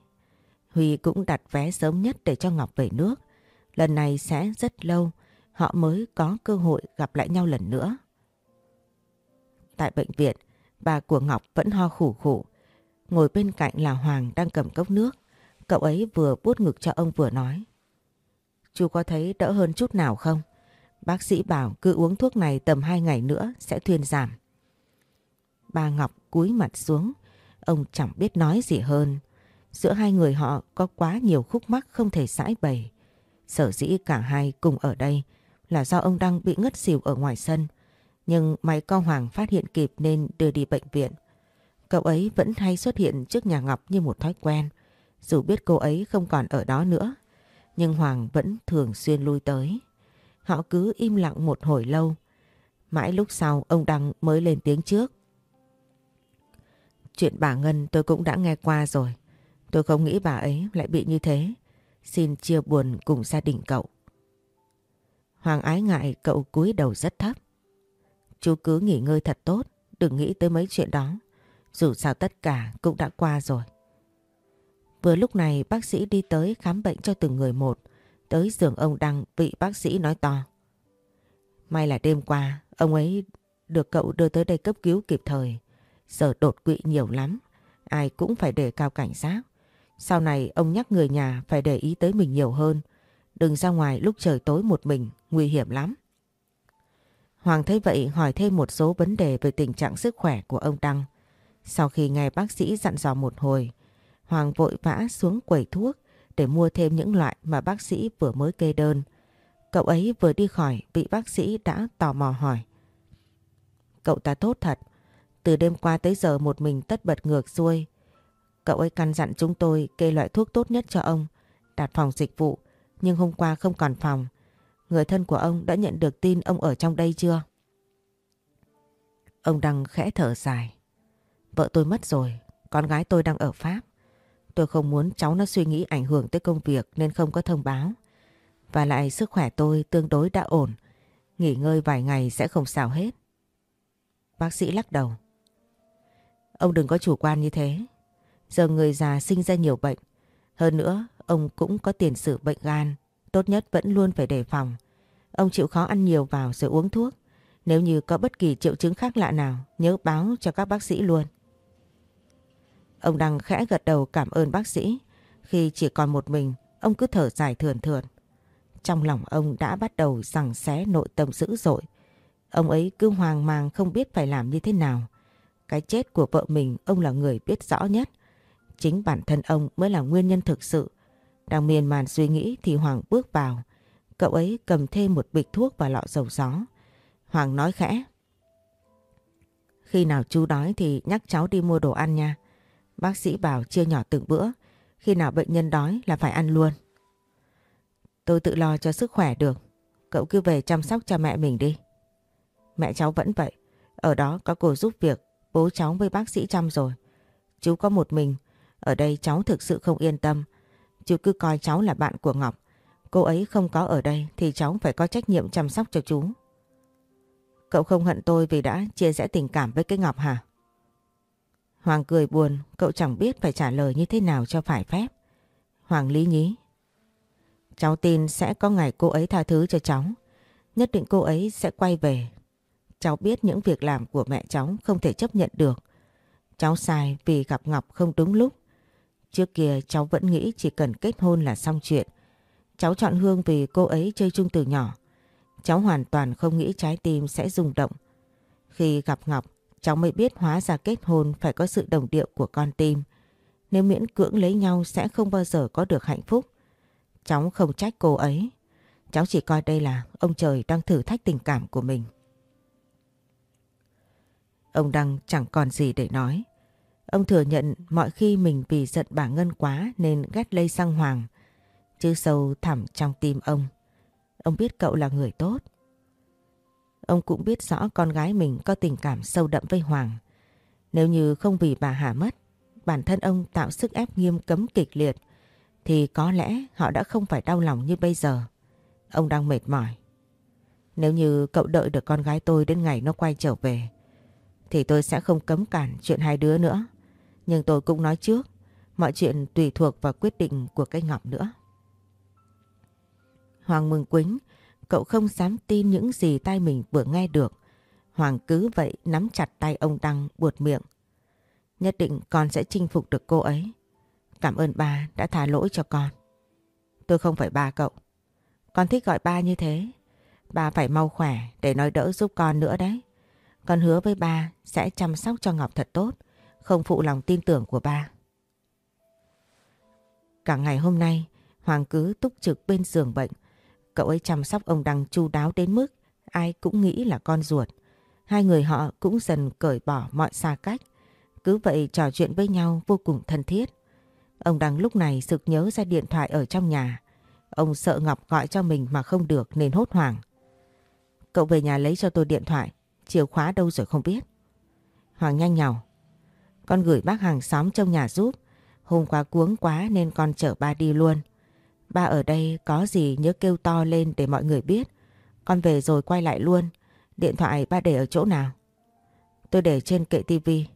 Huy cũng đặt vé sớm nhất để cho Ngọc về nước. Lần này sẽ rất lâu họ mới có cơ hội gặp lại nhau lần nữa. Tại bệnh viện, bà của Ngọc vẫn ho khủ khủ. Ngồi bên cạnh là Hoàng đang cầm cốc nước. Cậu ấy vừa vuốt ngực cho ông vừa nói. Chú có thấy đỡ hơn chút nào không? Bác sĩ bảo cứ uống thuốc này tầm 2 ngày nữa sẽ thuyên giảm. Bà Ngọc cúi mặt xuống, ông chẳng biết nói gì hơn. Giữa hai người họ có quá nhiều khúc mắc không thể sãi bày. Sở dĩ cả hai cùng ở đây là do ông đang bị ngất xỉu ở ngoài sân. Nhưng máy co Hoàng phát hiện kịp nên đưa đi bệnh viện. Cậu ấy vẫn hay xuất hiện trước nhà Ngọc như một thói quen. Dù biết cô ấy không còn ở đó nữa. Nhưng Hoàng vẫn thường xuyên lui tới. Họ cứ im lặng một hồi lâu. Mãi lúc sau ông Đăng mới lên tiếng trước. Chuyện bà Ngân tôi cũng đã nghe qua rồi. Tôi không nghĩ bà ấy lại bị như thế. Xin chia buồn cùng gia đình cậu. Hoàng ái ngại cậu cúi đầu rất thấp. Chú cứ nghỉ ngơi thật tốt, đừng nghĩ tới mấy chuyện đó. Dù sao tất cả cũng đã qua rồi. Vừa lúc này bác sĩ đi tới khám bệnh cho từng người một. Tới giường ông Đăng vị bác sĩ nói to. May là đêm qua ông ấy được cậu đưa tới đây cấp cứu kịp thời. Giờ đột quỵ nhiều lắm. Ai cũng phải đề cao cảnh giác. Sau này ông nhắc người nhà phải để ý tới mình nhiều hơn. Đừng ra ngoài lúc trời tối một mình, nguy hiểm lắm. Hoàng thấy vậy hỏi thêm một số vấn đề về tình trạng sức khỏe của ông Đăng. Sau khi nghe bác sĩ dặn dò một hồi, Hoàng vội vã xuống quầy thuốc để mua thêm những loại mà bác sĩ vừa mới kê đơn. Cậu ấy vừa đi khỏi bị bác sĩ đã tò mò hỏi. Cậu ta tốt thật, từ đêm qua tới giờ một mình tất bật ngược xuôi. Cậu ấy căn dặn chúng tôi kê loại thuốc tốt nhất cho ông, đặt phòng dịch vụ, nhưng hôm qua không còn phòng. Người thân của ông đã nhận được tin ông ở trong đây chưa? Ông đang khẽ thở dài. Vợ tôi mất rồi, con gái tôi đang ở Pháp. Tôi không muốn cháu nó suy nghĩ ảnh hưởng tới công việc nên không có thông báo. Và lại sức khỏe tôi tương đối đã ổn. Nghỉ ngơi vài ngày sẽ không sao hết. Bác sĩ lắc đầu. Ông đừng có chủ quan như thế. Giờ người già sinh ra nhiều bệnh. Hơn nữa, ông cũng có tiền sử bệnh gan. Tốt nhất vẫn luôn phải đề phòng. Ông chịu khó ăn nhiều vào rồi uống thuốc. Nếu như có bất kỳ triệu chứng khác lạ nào, nhớ báo cho các bác sĩ luôn. Ông đang khẽ gật đầu cảm ơn bác sĩ. Khi chỉ còn một mình, ông cứ thở dài thườn thượt Trong lòng ông đã bắt đầu rằng xé nội tâm dữ dội. Ông ấy cứ hoang mang không biết phải làm như thế nào. Cái chết của vợ mình ông là người biết rõ nhất. Chính bản thân ông mới là nguyên nhân thực sự. Đang miên man suy nghĩ thì Hoàng bước vào. Cậu ấy cầm thêm một bịch thuốc và lọ dầu gió. Hoàng nói khẽ. Khi nào chú đói thì nhắc cháu đi mua đồ ăn nha. Bác sĩ bảo chia nhỏ từng bữa. Khi nào bệnh nhân đói là phải ăn luôn. Tôi tự lo cho sức khỏe được. Cậu cứ về chăm sóc cho mẹ mình đi. Mẹ cháu vẫn vậy. Ở đó có cô giúp việc. Bố cháu với bác sĩ chăm rồi. Chú có một mình. Ở đây cháu thực sự không yên tâm. Chú cứ coi cháu là bạn của Ngọc. Cô ấy không có ở đây thì cháu phải có trách nhiệm chăm sóc cho chú. Cậu không hận tôi vì đã chia sẻ tình cảm với cái Ngọc hả? Hoàng cười buồn, cậu chẳng biết phải trả lời như thế nào cho phải phép. Hoàng lý nhí. Cháu tin sẽ có ngày cô ấy tha thứ cho cháu. Nhất định cô ấy sẽ quay về. Cháu biết những việc làm của mẹ cháu không thể chấp nhận được. Cháu sai vì gặp Ngọc không đúng lúc. Trước kia cháu vẫn nghĩ chỉ cần kết hôn là xong chuyện. Cháu chọn Hương vì cô ấy chơi chung từ nhỏ. Cháu hoàn toàn không nghĩ trái tim sẽ rung động. Khi gặp Ngọc, cháu mới biết hóa ra kết hôn phải có sự đồng điệu của con tim. Nếu miễn cưỡng lấy nhau sẽ không bao giờ có được hạnh phúc. Cháu không trách cô ấy. Cháu chỉ coi đây là ông trời đang thử thách tình cảm của mình. Ông Đăng chẳng còn gì để nói. Ông thừa nhận mọi khi mình vì giận bà Ngân quá nên ghét lây sang Hoàng. Chứ sâu thẳm trong tim ông. Ông biết cậu là người tốt. Ông cũng biết rõ con gái mình có tình cảm sâu đậm với Hoàng. Nếu như không vì bà Hà mất, bản thân ông tạo sức ép nghiêm cấm kịch liệt, thì có lẽ họ đã không phải đau lòng như bây giờ. Ông đang mệt mỏi. Nếu như cậu đợi được con gái tôi đến ngày nó quay trở về, thì tôi sẽ không cấm cản chuyện hai đứa nữa. Nhưng tôi cũng nói trước, mọi chuyện tùy thuộc vào quyết định của cây ngọc nữa. Hoàng mừng quính, cậu không dám tin những gì tai mình vừa nghe được. Hoàng cứ vậy nắm chặt tay ông Đăng buột miệng. Nhất định con sẽ chinh phục được cô ấy. Cảm ơn ba đã tha lỗi cho con. Tôi không phải ba cậu. Con thích gọi ba như thế. Ba phải mau khỏe để nói đỡ giúp con nữa đấy. Con hứa với ba sẽ chăm sóc cho Ngọc thật tốt, không phụ lòng tin tưởng của ba. Cả ngày hôm nay, Hoàng cứ túc trực bên giường bệnh. Cậu ấy chăm sóc ông Đăng chu đáo đến mức ai cũng nghĩ là con ruột. Hai người họ cũng dần cởi bỏ mọi xa cách. Cứ vậy trò chuyện với nhau vô cùng thân thiết. Ông Đăng lúc này sực nhớ ra điện thoại ở trong nhà. Ông sợ Ngọc gọi cho mình mà không được nên hốt hoảng. Cậu về nhà lấy cho tôi điện thoại. Chìa khóa đâu rồi không biết. Hoàng nhanh nhào. Con gửi bác hàng xóm trong nhà giúp. Hôm qua cuống quá nên con chở ba đi luôn. Ba ở đây có gì nhớ kêu to lên để mọi người biết. Con về rồi quay lại luôn. Điện thoại ba để ở chỗ nào? Tôi để trên kệ tivi.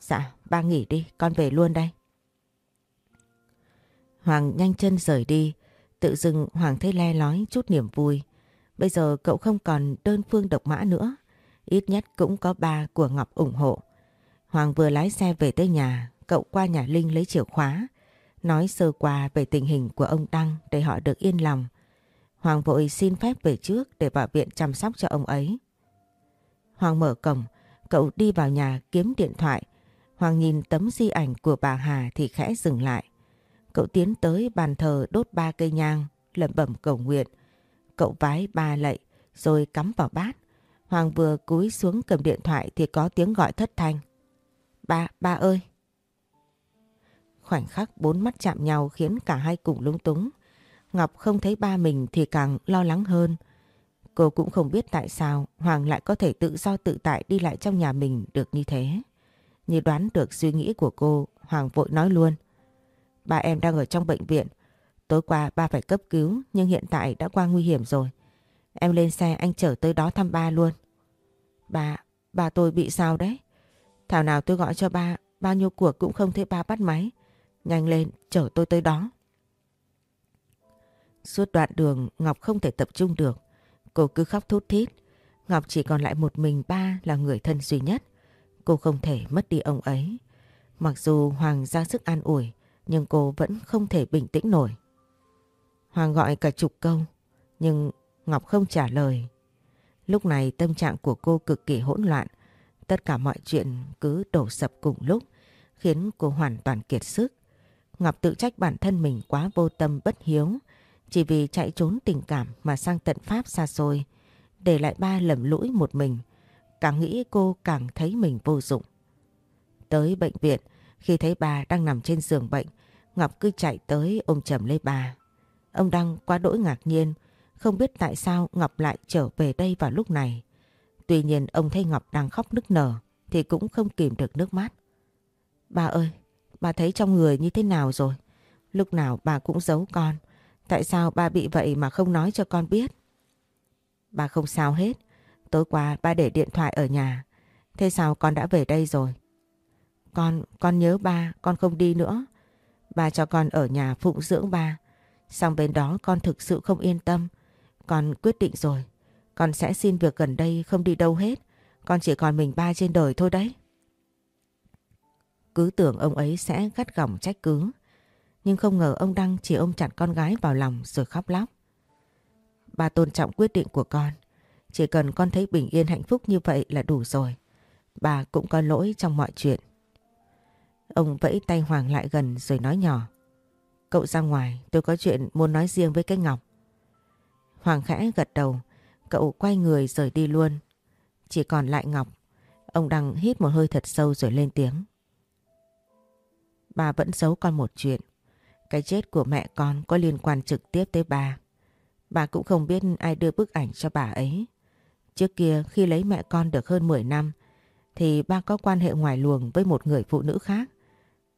Dạ, ba nghỉ đi, con về luôn đây. Hoàng nhanh chân rời đi. Tự dưng Hoàng thấy le lói chút niềm vui. Bây giờ cậu không còn đơn phương độc mã nữa. Ít nhất cũng có ba của Ngọc ủng hộ. Hoàng vừa lái xe về tới nhà, cậu qua nhà Linh lấy chìa khóa, nói sơ qua về tình hình của ông Đăng để họ được yên lòng. Hoàng vội xin phép về trước để vào viện chăm sóc cho ông ấy. Hoàng mở cổng, cậu đi vào nhà kiếm điện thoại. Hoàng nhìn tấm di ảnh của bà Hà thì khẽ dừng lại. Cậu tiến tới bàn thờ đốt ba cây nhang, lẩm bẩm cầu nguyện. Cậu vái ba lạy rồi cắm vào bát. Hoàng vừa cúi xuống cầm điện thoại thì có tiếng gọi thất thanh. Ba, ba ơi! Khoảnh khắc bốn mắt chạm nhau khiến cả hai cùng lung túng. Ngọc không thấy ba mình thì càng lo lắng hơn. Cô cũng không biết tại sao Hoàng lại có thể tự do tự tại đi lại trong nhà mình được như thế. Như đoán được suy nghĩ của cô, Hoàng vội nói luôn. Ba em đang ở trong bệnh viện. Tối qua ba phải cấp cứu nhưng hiện tại đã qua nguy hiểm rồi. Em lên xe anh chở tới đó thăm ba luôn. Ba, ba tôi bị sao đấy? Thảo nào tôi gọi cho ba, bao nhiêu cuộc cũng không thấy ba bắt máy. Nhanh lên, chở tôi tới đó. Suốt đoạn đường Ngọc không thể tập trung được. Cô cứ khóc thút thít. Ngọc chỉ còn lại một mình ba là người thân duy nhất. Cô không thể mất đi ông ấy. Mặc dù Hoàng ra sức an ủi, nhưng cô vẫn không thể bình tĩnh nổi. Hoàng gọi cả chục câu, nhưng Ngọc không trả lời. Lúc này tâm trạng của cô cực kỳ hỗn loạn. Tất cả mọi chuyện cứ đổ sập cùng lúc, khiến cô hoàn toàn kiệt sức. Ngọc tự trách bản thân mình quá vô tâm bất hiếu, chỉ vì chạy trốn tình cảm mà sang tận Pháp xa xôi, để lại ba lầm lũi một mình. Càng nghĩ cô càng thấy mình vô dụng. Tới bệnh viện, khi thấy bà đang nằm trên giường bệnh, Ngọc cứ chạy tới ôm chầm lấy bà. Ông Đăng quá đỗi ngạc nhiên, không biết tại sao Ngọc lại trở về đây vào lúc này. Tuy nhiên ông thấy Ngọc đang khóc nức nở thì cũng không kìm được nước mắt. Bà ơi, bà thấy trong người như thế nào rồi? Lúc nào bà cũng giấu con. Tại sao bà bị vậy mà không nói cho con biết? Bà không sao hết. Tối qua ba để điện thoại ở nhà. Thế sao con đã về đây rồi? Con, con nhớ ba, con không đi nữa. Ba cho con ở nhà phụng dưỡng ba. Xong bên đó con thực sự không yên tâm. Con quyết định rồi. Con sẽ xin việc gần đây không đi đâu hết. Con chỉ còn mình ba trên đời thôi đấy. Cứ tưởng ông ấy sẽ gắt gỏng trách cứ. Nhưng không ngờ ông Đăng chỉ ôm chặt con gái vào lòng rồi khóc lóc. Bà tôn trọng quyết định của con. Chỉ cần con thấy bình yên hạnh phúc như vậy là đủ rồi. Bà cũng có lỗi trong mọi chuyện. Ông vẫy tay Hoàng lại gần rồi nói nhỏ. Cậu ra ngoài, tôi có chuyện muốn nói riêng với cái Ngọc. Hoàng khẽ gật đầu, cậu quay người rời đi luôn. Chỉ còn lại Ngọc. Ông Đăng hít một hơi thật sâu rồi lên tiếng. Bà vẫn giấu con một chuyện. Cái chết của mẹ con có liên quan trực tiếp tới bà. Bà cũng không biết ai đưa bức ảnh cho bà ấy. Trước kia khi lấy mẹ con được hơn 10 năm thì ba có quan hệ ngoài luồng với một người phụ nữ khác.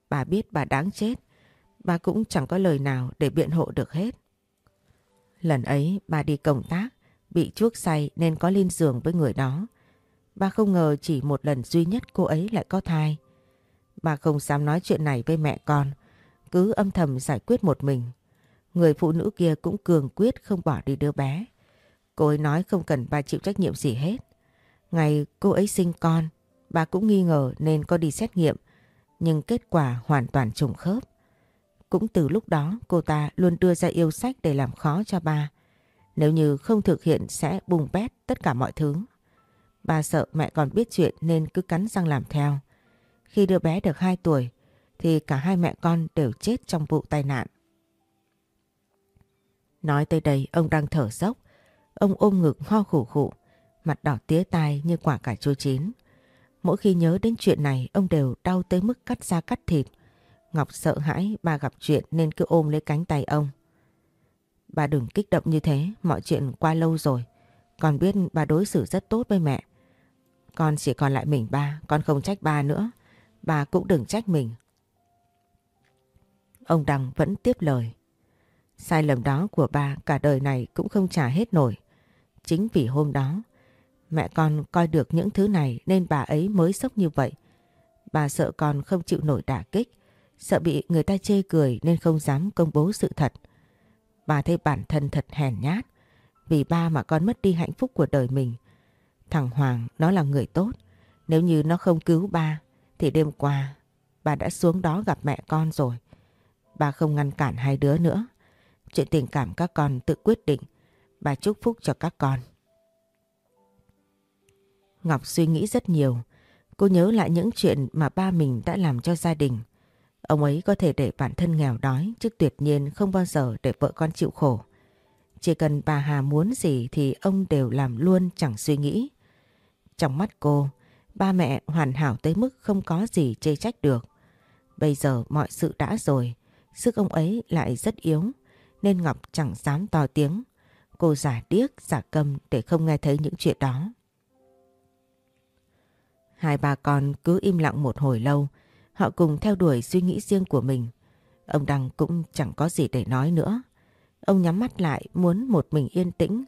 Bà biết bà đáng chết. Bà cũng chẳng có lời nào để biện hộ được hết. Lần ấy bà đi công tác, bị chuốc say nên có lên giường với người đó. Bà không ngờ chỉ một lần duy nhất cô ấy lại có thai. Bà không dám nói chuyện này với mẹ con, cứ âm thầm giải quyết một mình. Người phụ nữ kia cũng cường quyết không bỏ đi đứa bé. Cô ấy nói không cần bà chịu trách nhiệm gì hết. Ngày cô ấy sinh con, bà cũng nghi ngờ nên có đi xét nghiệm, nhưng kết quả hoàn toàn trùng khớp. Cũng từ lúc đó cô ta luôn đưa ra yêu sách để làm khó cho bà. Nếu như không thực hiện sẽ bùng bét tất cả mọi thứ. Bà sợ mẹ còn biết chuyện nên cứ cắn răng làm theo. Khi đứa bé được 2 tuổi thì cả hai mẹ con đều chết trong vụ tai nạn. Nói tới đây ông đang thở dốc. Ông ôm ngực ho khủ khủ, mặt đỏ tía tai như quả cải chua chín. Mỗi khi nhớ đến chuyện này ông đều đau tới mức cắt da cắt thịt. Ngọc sợ hãi bà gặp chuyện nên cứ ôm lấy cánh tay ông. Bà đừng kích động như thế, mọi chuyện qua lâu rồi. Con biết bà đối xử rất tốt với mẹ. Con chỉ còn lại mình ba, con không trách ba nữa. Bà cũng đừng trách mình. Ông Đăng vẫn tiếp lời. Sai lầm đó của bà cả đời này cũng không trả hết nổi. Chính vì hôm đó, mẹ con coi được những thứ này nên bà ấy mới sốc như vậy. Bà sợ con không chịu nổi đả kích, sợ bị người ta chê cười nên không dám công bố sự thật. Bà thấy bản thân thật hèn nhát, vì ba mà con mất đi hạnh phúc của đời mình. Thằng Hoàng nó là người tốt, nếu như nó không cứu ba thì đêm qua bà đã xuống đó gặp mẹ con rồi. Bà không ngăn cản hai đứa nữa. Chuyện tình cảm các con tự quyết định. Bà chúc phúc cho các con. Ngọc suy nghĩ rất nhiều. Cô nhớ lại những chuyện mà ba mình đã làm cho gia đình. Ông ấy có thể để bản thân nghèo đói chứ tuyệt nhiên không bao giờ để vợ con chịu khổ. Chỉ cần bà Hà muốn gì thì ông đều làm luôn chẳng suy nghĩ. Trong mắt cô, ba mẹ hoàn hảo tới mức không có gì chê trách được. Bây giờ mọi sự đã rồi, sức ông ấy lại rất yếu nên Ngọc chẳng dám to tiếng. Cô giả điếc, giả câm để không nghe thấy những chuyện đó. Hai bà con cứ im lặng một hồi lâu, họ cùng theo đuổi suy nghĩ riêng của mình. Ông Đăng cũng chẳng có gì để nói nữa. Ông nhắm mắt lại muốn một mình yên tĩnh.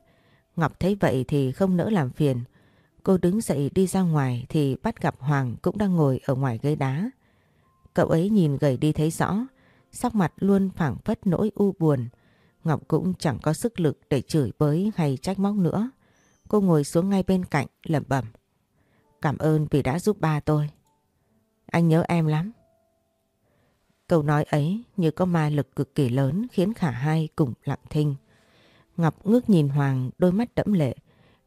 Ngọc thấy vậy thì không nỡ làm phiền. Cô đứng dậy đi ra ngoài thì bắt gặp Hoàng cũng đang ngồi ở ngoài ghế đá. Cậu ấy nhìn gầy đi thấy rõ, sắc mặt luôn phảng phất nỗi u buồn. Ngọc cũng chẳng có sức lực để chửi bới hay trách móc nữa. Cô ngồi xuống ngay bên cạnh lẩm bẩm. Cảm ơn vì đã giúp ba tôi. Anh nhớ em lắm. Câu nói ấy như có ma lực cực kỳ lớn khiến cả hai cùng lặng thinh. Ngọc ngước nhìn Hoàng đôi mắt đẫm lệ.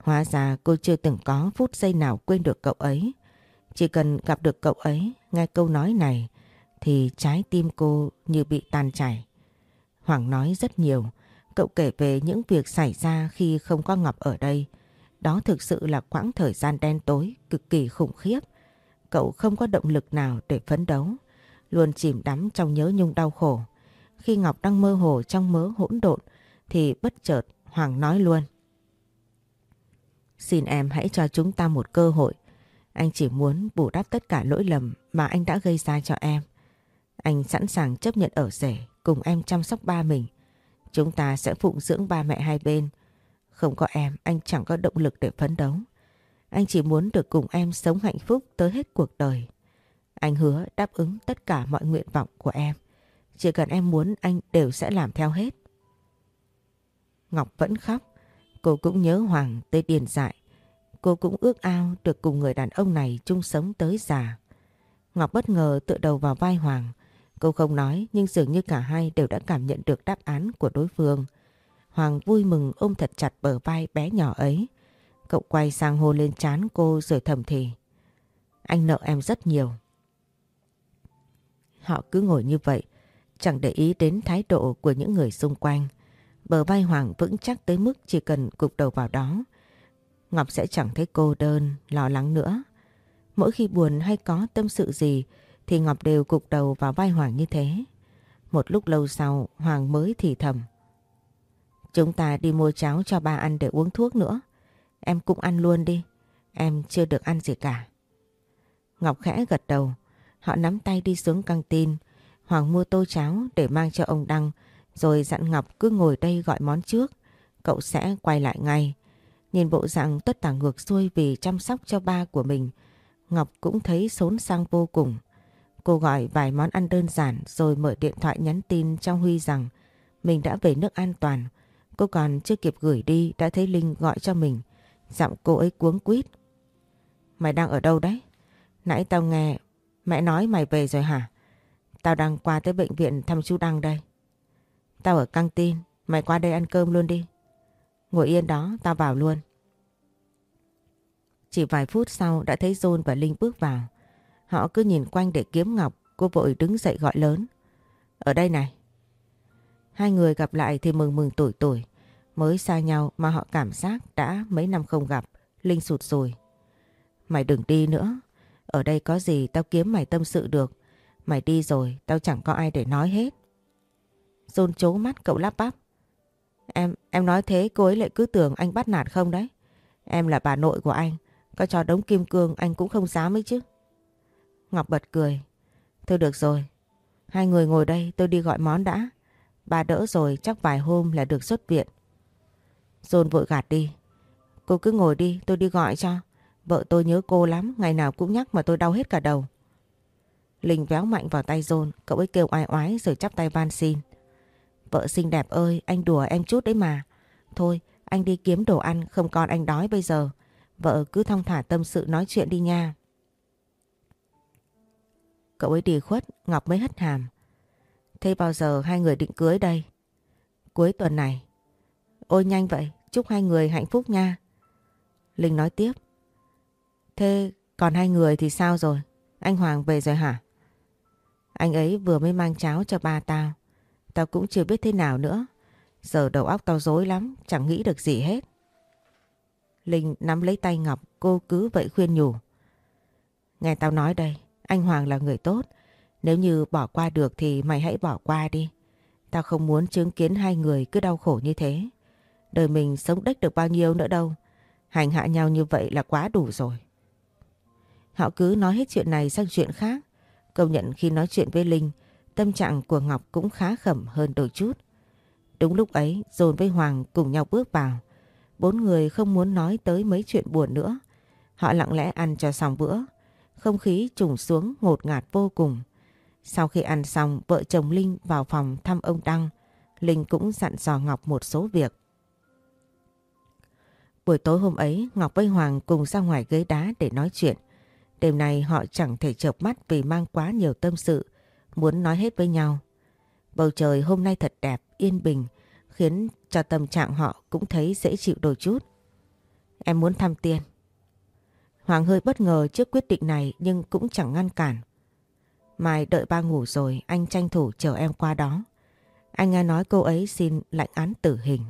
Hóa ra cô chưa từng có phút giây nào quên được cậu ấy. Chỉ cần gặp được cậu ấy, nghe câu nói này thì trái tim cô như bị tan chảy. Hoàng nói rất nhiều. Cậu kể về những việc xảy ra khi không có Ngọc ở đây. Đó thực sự là quãng thời gian đen tối, cực kỳ khủng khiếp. Cậu không có động lực nào để phấn đấu, luôn chìm đắm trong nhớ nhung đau khổ. Khi Ngọc đang mơ hồ trong mớ hỗn độn thì bất chợt Hoàng nói luôn. Xin em hãy cho chúng ta một cơ hội. Anh chỉ muốn bù đắp tất cả lỗi lầm mà anh đã gây ra cho em. Anh sẵn sàng chấp nhận ở rể cùng em chăm sóc ba mình. Chúng ta sẽ phụng dưỡng ba mẹ hai bên. Không có em, anh chẳng có động lực để phấn đấu. Anh chỉ muốn được cùng em sống hạnh phúc tới hết cuộc đời. Anh hứa đáp ứng tất cả mọi nguyện vọng của em. Chỉ cần em muốn anh đều sẽ làm theo hết. Ngọc vẫn khóc. Cô cũng nhớ Hoàng tới điền dại. Cô cũng ước ao được cùng người đàn ông này chung sống tới già. Ngọc bất ngờ tựa đầu vào vai Hoàng. Cô không nói nhưng dường như cả hai đều đã cảm nhận được đáp án của đối phương. Hoàng vui mừng ôm thật chặt bờ vai bé nhỏ ấy. Cậu quay sang hôn lên trán cô rồi thầm thì. Anh nợ em rất nhiều. Họ cứ ngồi như vậy, chẳng để ý đến thái độ của những người xung quanh. Bờ vai Hoàng vững chắc tới mức chỉ cần cục đầu vào đó. Ngọc sẽ chẳng thấy cô đơn, lo lắng nữa. Mỗi khi buồn hay có tâm sự gì thì Ngọc đều cục đầu vào vai Hoàng như thế. Một lúc lâu sau Hoàng mới thì thầm. Chúng ta đi mua cháo cho ba ăn để uống thuốc nữa. Em cũng ăn luôn đi. Em chưa được ăn gì cả. Ngọc khẽ gật đầu. Họ nắm tay đi xuống căng tin. Hoàng mua tô cháo để mang cho ông Đăng. Rồi dặn Ngọc cứ ngồi đây gọi món trước. Cậu sẽ quay lại ngay. Nhìn bộ dạng tất tả ngược xuôi vì chăm sóc cho ba của mình. Ngọc cũng thấy xốn sang vô cùng. Cô gọi vài món ăn đơn giản rồi mở điện thoại nhắn tin cho Huy rằng mình đã về nước an toàn. Cô còn chưa kịp gửi đi đã thấy Linh gọi cho mình. Giọng cô ấy cuống quýt. Mày đang ở đâu đấy? Nãy tao nghe mẹ nói mày về rồi hả? Tao đang qua tới bệnh viện thăm chú Đăng đây. Tao ở căng tin, mày qua đây ăn cơm luôn đi. Ngồi yên đó, tao vào luôn. Chỉ vài phút sau đã thấy John và Linh bước vào. Họ cứ nhìn quanh để kiếm Ngọc, cô vội đứng dậy gọi lớn. Ở đây này. Hai người gặp lại thì mừng mừng tuổi tuổi. Mới xa nhau mà họ cảm giác đã mấy năm không gặp. Linh sụt rồi. Mày đừng đi nữa. Ở đây có gì tao kiếm mày tâm sự được. Mày đi rồi tao chẳng có ai để nói hết. Dôn chố mắt cậu lắp bắp. Em, em nói thế cô ấy lại cứ tưởng anh bắt nạt không đấy. Em là bà nội của anh. Có cho đống kim cương anh cũng không dám ấy chứ. Ngọc bật cười. Thôi được rồi. Hai người ngồi đây tôi đi gọi món đã. Bà đỡ rồi chắc vài hôm là được xuất viện. John vội gạt đi. Cô cứ ngồi đi tôi đi gọi cho. Vợ tôi nhớ cô lắm. Ngày nào cũng nhắc mà tôi đau hết cả đầu. Linh véo mạnh vào tay John, Cậu ấy kêu oai oái rồi chắp tay van xin. Vợ xinh đẹp ơi anh đùa em chút đấy mà. Thôi anh đi kiếm đồ ăn không con anh đói bây giờ. Vợ cứ thong thả tâm sự nói chuyện đi nha. Cậu ấy đi khuất, Ngọc mới hất hàm. Thế bao giờ hai người định cưới đây? Cuối tuần này. Ôi nhanh vậy, chúc hai người hạnh phúc nha. Linh nói tiếp. Thế còn hai người thì sao rồi? Anh Hoàng về rồi hả? Anh ấy vừa mới mang cháo cho ba tao. Tao cũng chưa biết thế nào nữa. Giờ đầu óc tao rối lắm, chẳng nghĩ được gì hết. Linh nắm lấy tay Ngọc, cô cứ vậy khuyên nhủ. Nghe tao nói đây, anh Hoàng là người tốt. Nếu như bỏ qua được thì mày hãy bỏ qua đi. Tao không muốn chứng kiến hai người cứ đau khổ như thế. Đời mình sống đếch được bao nhiêu nữa đâu. Hành hạ nhau như vậy là quá đủ rồi. Họ cứ nói hết chuyện này sang chuyện khác. Công nhận khi nói chuyện với Linh, tâm trạng của Ngọc cũng khá khẩm hơn đôi chút. Đúng lúc ấy, Dồn với Hoàng cùng nhau bước vào. Bốn người không muốn nói tới mấy chuyện buồn nữa. Họ lặng lẽ ăn cho xong bữa. Không khí trùng xuống ngột ngạt vô cùng. Sau khi ăn xong, vợ chồng Linh vào phòng thăm ông Đăng. Linh cũng dặn dò Ngọc một số việc. Buổi tối hôm ấy, Ngọc với Hoàng cùng ra ngoài ghế đá để nói chuyện. Đêm nay họ chẳng thể chợp mắt vì mang quá nhiều tâm sự, muốn nói hết với nhau. Bầu trời hôm nay thật đẹp, yên bình, khiến cho tâm trạng họ cũng thấy dễ chịu đôi chút. Em muốn thăm Tiên. Hoàng hơi bất ngờ trước quyết định này nhưng cũng chẳng ngăn cản. Mai đợi ba ngủ rồi anh tranh thủ chờ em qua đó. Anh nghe nói cô ấy xin lệnh án tử hình.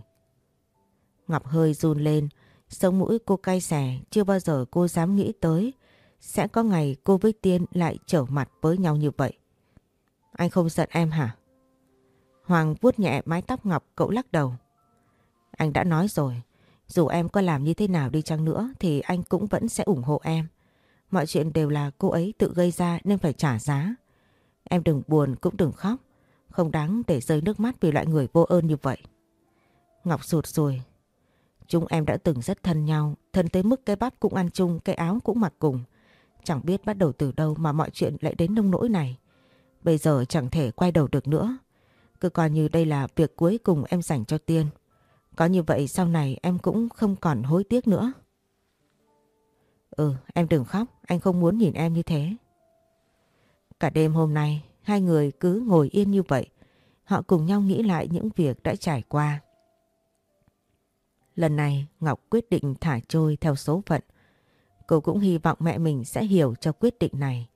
Ngọc hơi run lên, sống mũi cô cay xè, chưa bao giờ cô dám nghĩ tới sẽ có ngày cô với Tiên lại trở mặt với nhau như vậy. Anh không giận em hả? Hoàng vuốt nhẹ mái tóc Ngọc cậu lắc đầu. Anh đã nói rồi, dù em có làm như thế nào đi chăng nữa thì anh cũng vẫn sẽ ủng hộ em. Mọi chuyện đều là cô ấy tự gây ra nên phải trả giá. Em đừng buồn cũng đừng khóc. Không đáng để rơi nước mắt vì loại người vô ơn như vậy. Ngọc sụt rồi. Chúng em đã từng rất thân nhau, thân tới mức cái bắp cũng ăn chung, cái áo cũng mặc cùng. Chẳng biết bắt đầu từ đâu mà mọi chuyện lại đến nông nỗi này. Bây giờ chẳng thể quay đầu được nữa. Cứ coi như đây là việc cuối cùng em dành cho Tiên. Có như vậy sau này em cũng không còn hối tiếc nữa. Ừ, em đừng khóc, anh không muốn nhìn em như thế. Cả đêm hôm nay, hai người cứ ngồi yên như vậy. Họ cùng nhau nghĩ lại những việc đã trải qua. Lần này Ngọc quyết định thả trôi theo số phận. Cô cũng hy vọng mẹ mình sẽ hiểu cho quyết định này.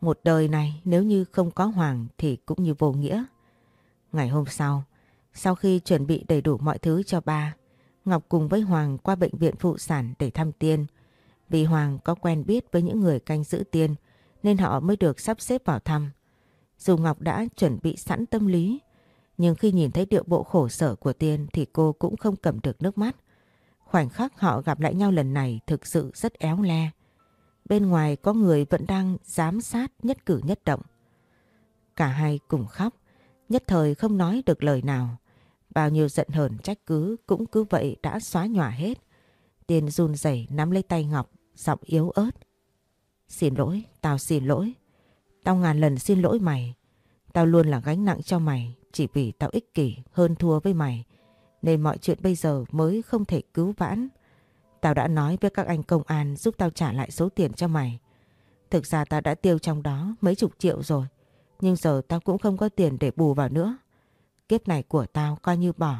Một đời này nếu như không có Hoàng thì cũng như vô nghĩa. Ngày hôm sau, sau khi chuẩn bị đầy đủ mọi thứ cho ba, Ngọc cùng với Hoàng qua bệnh viện phụ sản để thăm Tiên. Vì Hoàng có quen biết với những người canh giữ Tiên nên họ mới được sắp xếp vào thăm. Dù Ngọc đã chuẩn bị sẵn tâm lý, nhưng khi nhìn thấy điệu bộ khổ sở của Tiên thì cô cũng không cầm được nước mắt. Khoảnh khắc họ gặp lại nhau lần này thực sự rất éo le. Bên ngoài có người vẫn đang giám sát nhất cử nhất động. Cả hai cùng khóc, nhất thời không nói được lời nào. Bao nhiêu giận hờn trách cứ cũng cứ vậy đã xóa nhòa hết. tiền run rẩy nắm lấy tay Ngọc, giọng yếu ớt. Xin lỗi, tao xin lỗi. Tao ngàn lần xin lỗi mày. Tao luôn là gánh nặng cho mày chỉ vì tao ích kỷ hơn thua với mày. Nên mọi chuyện bây giờ mới không thể cứu vãn. Tao đã nói với các anh công an giúp tao trả lại số tiền cho mày. Thực ra tao đã tiêu trong đó mấy chục triệu rồi. Nhưng giờ tao cũng không có tiền để bù vào nữa. Kiếp này của tao coi như bỏ.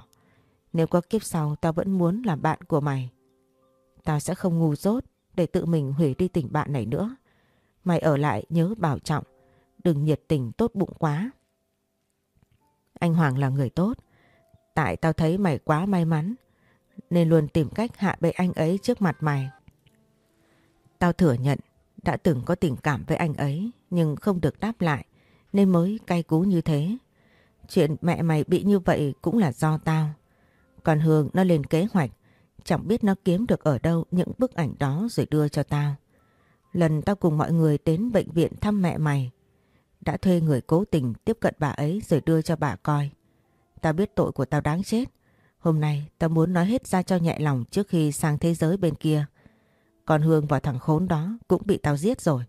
Nếu có kiếp sau, tao vẫn muốn làm bạn của mày. Tao sẽ không ngu dốt để tự mình hủy đi tình bạn này nữa. Mày ở lại nhớ bảo trọng. Đừng nhiệt tình tốt bụng quá. Anh Hoàng là người tốt. Tại tao thấy mày quá may mắn nên luôn tìm cách hạ bệ anh ấy trước mặt mày. Tao thừa nhận, đã từng có tình cảm với anh ấy, nhưng không được đáp lại, nên mới cay cú như thế. Chuyện mẹ mày bị như vậy cũng là do tao. Còn Hương, nó lên kế hoạch, chẳng biết nó kiếm được ở đâu những bức ảnh đó rồi đưa cho tao. Lần tao cùng mọi người đến bệnh viện thăm mẹ mày, đã thuê người cố tình tiếp cận bà ấy rồi đưa cho bà coi. Tao biết tội của tao đáng chết Hôm nay tao muốn nói hết ra cho nhẹ lòng trước khi sang thế giới bên kia. Còn Hương và thằng khốn đó cũng bị tao giết rồi.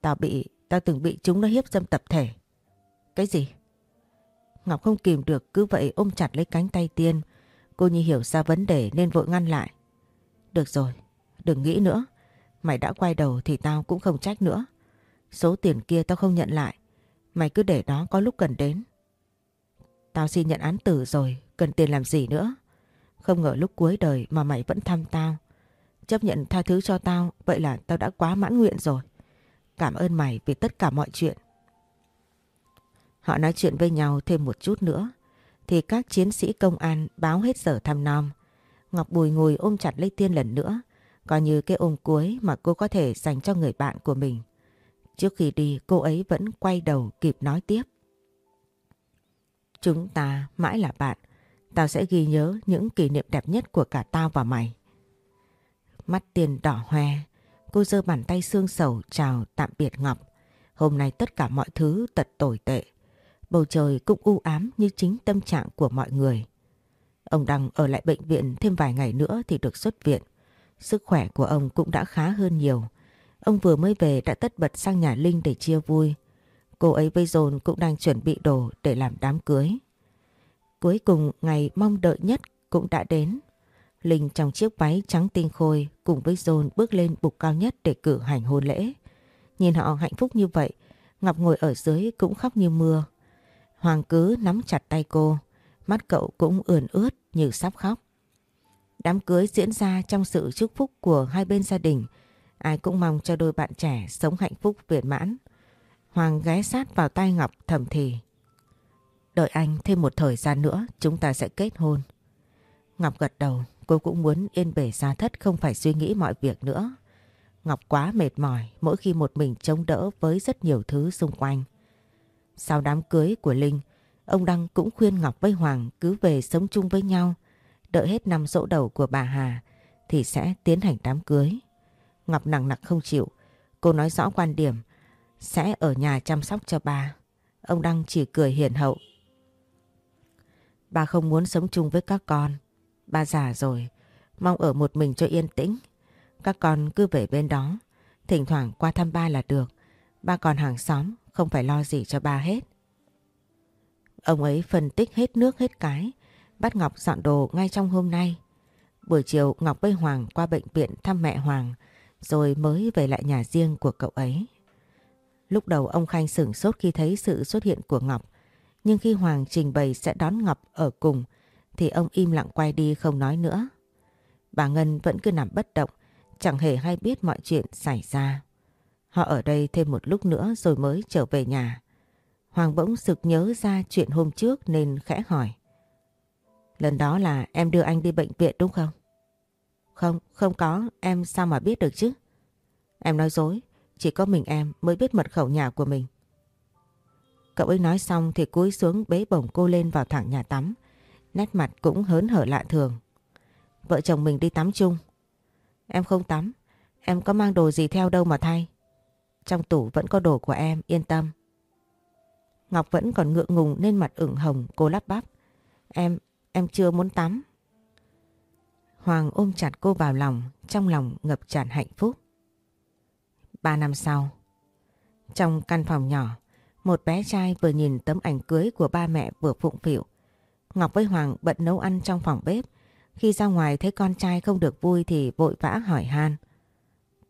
Tao bị, tao từng bị chúng nó hiếp dâm tập thể. Cái gì? Ngọc không kìm được cứ vậy ôm chặt lấy cánh tay Tiên. Cô như hiểu ra vấn đề nên vội ngăn lại. Được rồi, đừng nghĩ nữa. Mày đã quay đầu thì tao cũng không trách nữa. Số tiền kia tao không nhận lại. Mày cứ để đó có lúc cần đến. Tao xin nhận án tử rồi, cần tiền làm gì nữa. Không ngờ lúc cuối đời mà mày vẫn thăm tao. Chấp nhận tha thứ cho tao, vậy là tao đã quá mãn nguyện rồi. Cảm ơn mày vì tất cả mọi chuyện. Họ nói chuyện với nhau thêm một chút nữa, thì các chiến sĩ công an báo hết giờ thăm nom. Ngọc Bùi ngồi ôm chặt lấy Tiên lần nữa, coi như cái ôm cuối mà cô có thể dành cho người bạn của mình. Trước khi đi cô ấy vẫn quay đầu kịp nói tiếp. Chúng ta mãi là bạn. Tao sẽ ghi nhớ những kỷ niệm đẹp nhất của cả tao và mày. Mắt tiền đỏ hoe, cô giơ bàn tay xương sầu chào tạm biệt Ngọc. Hôm nay tất cả mọi thứ tật tồi tệ. Bầu trời cũng u ám như chính tâm trạng của mọi người. Ông Đăng ở lại bệnh viện thêm vài ngày nữa thì được xuất viện. Sức khỏe của ông cũng đã khá hơn nhiều. Ông vừa mới về đã tất bật sang nhà Linh để chia vui. Cô ấy với dồn cũng đang chuẩn bị đồ để làm đám cưới. Cuối cùng ngày mong đợi nhất cũng đã đến. Linh trong chiếc váy trắng tinh khôi cùng với dồn bước lên bục cao nhất để cử hành hôn lễ. Nhìn họ hạnh phúc như vậy, Ngọc ngồi ở dưới cũng khóc như mưa. Hoàng cứ nắm chặt tay cô, mắt cậu cũng ườn ướt như sắp khóc. Đám cưới diễn ra trong sự chúc phúc của hai bên gia đình. Ai cũng mong cho đôi bạn trẻ sống hạnh phúc viên mãn. Hoàng ghé sát vào tay Ngọc thầm thì. Đợi anh thêm một thời gian nữa chúng ta sẽ kết hôn. Ngọc gật đầu, cô cũng muốn yên bể gia thất không phải suy nghĩ mọi việc nữa. Ngọc quá mệt mỏi mỗi khi một mình chống đỡ với rất nhiều thứ xung quanh. Sau đám cưới của Linh, ông Đăng cũng khuyên Ngọc với Hoàng cứ về sống chung với nhau. Đợi hết năm dỗ đầu của bà Hà thì sẽ tiến hành đám cưới. Ngọc nặng nặng không chịu. Cô nói rõ quan điểm sẽ ở nhà chăm sóc cho bà. Ông Đăng chỉ cười hiền hậu. Bà không muốn sống chung với các con. Bà già rồi, mong ở một mình cho yên tĩnh. Các con cứ về bên đó, thỉnh thoảng qua thăm ba là được. Ba còn hàng xóm, không phải lo gì cho ba hết. Ông ấy phân tích hết nước hết cái, bắt Ngọc dọn đồ ngay trong hôm nay. Buổi chiều Ngọc với Hoàng qua bệnh viện thăm mẹ Hoàng, rồi mới về lại nhà riêng của cậu ấy. Lúc đầu ông Khanh sửng sốt khi thấy sự xuất hiện của Ngọc. Nhưng khi Hoàng trình bày sẽ đón Ngọc ở cùng thì ông im lặng quay đi không nói nữa. Bà Ngân vẫn cứ nằm bất động, chẳng hề hay biết mọi chuyện xảy ra. Họ ở đây thêm một lúc nữa rồi mới trở về nhà. Hoàng bỗng sực nhớ ra chuyện hôm trước nên khẽ hỏi. Lần đó là em đưa anh đi bệnh viện đúng không? Không, không có, em sao mà biết được chứ? Em nói dối, chỉ có mình em mới biết mật khẩu nhà của mình. Cậu ấy nói xong thì cúi xuống bế bổng cô lên vào thẳng nhà tắm. Nét mặt cũng hớn hở lạ thường. Vợ chồng mình đi tắm chung. Em không tắm, em có mang đồ gì theo đâu mà thay. Trong tủ vẫn có đồ của em, yên tâm. Ngọc vẫn còn ngượng ngùng nên mặt ửng hồng cô lắp bắp. Em, em chưa muốn tắm. Hoàng ôm chặt cô vào lòng, trong lòng ngập tràn hạnh phúc. Ba năm sau, trong căn phòng nhỏ, một bé trai vừa nhìn tấm ảnh cưới của ba mẹ vừa phụng phịu. Ngọc với Hoàng bận nấu ăn trong phòng bếp. Khi ra ngoài thấy con trai không được vui thì vội vã hỏi han.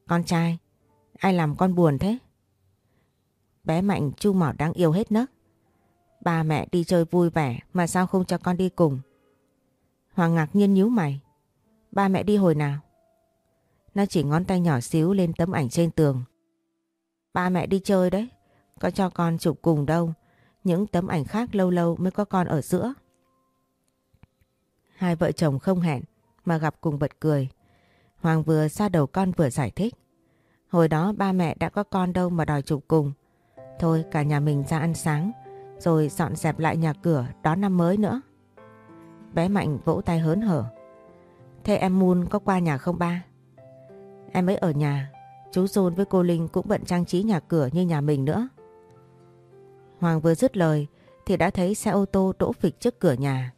Con trai, ai làm con buồn thế? Bé Mạnh chu mỏ đáng yêu hết nấc. Ba mẹ đi chơi vui vẻ mà sao không cho con đi cùng? Hoàng ngạc nhiên nhíu mày. Ba mẹ đi hồi nào? Nó chỉ ngón tay nhỏ xíu lên tấm ảnh trên tường. Ba mẹ đi chơi đấy, có cho con chụp cùng đâu. Những tấm ảnh khác lâu lâu mới có con ở giữa. Hai vợ chồng không hẹn mà gặp cùng bật cười. Hoàng vừa xa đầu con vừa giải thích. Hồi đó ba mẹ đã có con đâu mà đòi chụp cùng. Thôi cả nhà mình ra ăn sáng rồi dọn dẹp lại nhà cửa đón năm mới nữa. Bé Mạnh vỗ tay hớn hở. Thế em Moon có qua nhà không ba? Em ấy ở nhà, chú John với cô Linh cũng bận trang trí nhà cửa như nhà mình nữa. Hoàng vừa dứt lời thì đã thấy xe ô tô đỗ phịch trước cửa nhà.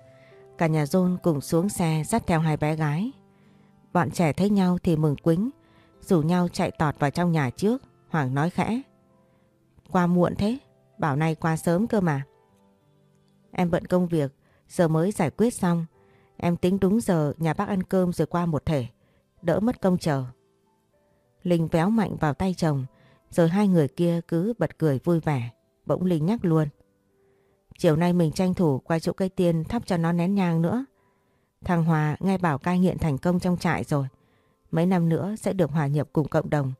Cả nhà John cùng xuống xe dắt theo hai bé gái. Bọn trẻ thấy nhau thì mừng quính, rủ nhau chạy tọt vào trong nhà trước. Hoàng nói khẽ. Qua muộn thế, bảo nay qua sớm cơ mà. Em bận công việc, giờ mới giải quyết xong. Em tính đúng giờ nhà bác ăn cơm rồi qua một thể, đỡ mất công chờ. Linh véo mạnh vào tay chồng, rồi hai người kia cứ bật cười vui vẻ. Bỗng Linh nhắc luôn. Chiều nay mình tranh thủ qua chỗ cây tiên thắp cho nó nén nhang nữa. Thằng Hòa nghe bảo cai nghiện thành công trong trại rồi. Mấy năm nữa sẽ được hòa nhập cùng cộng đồng.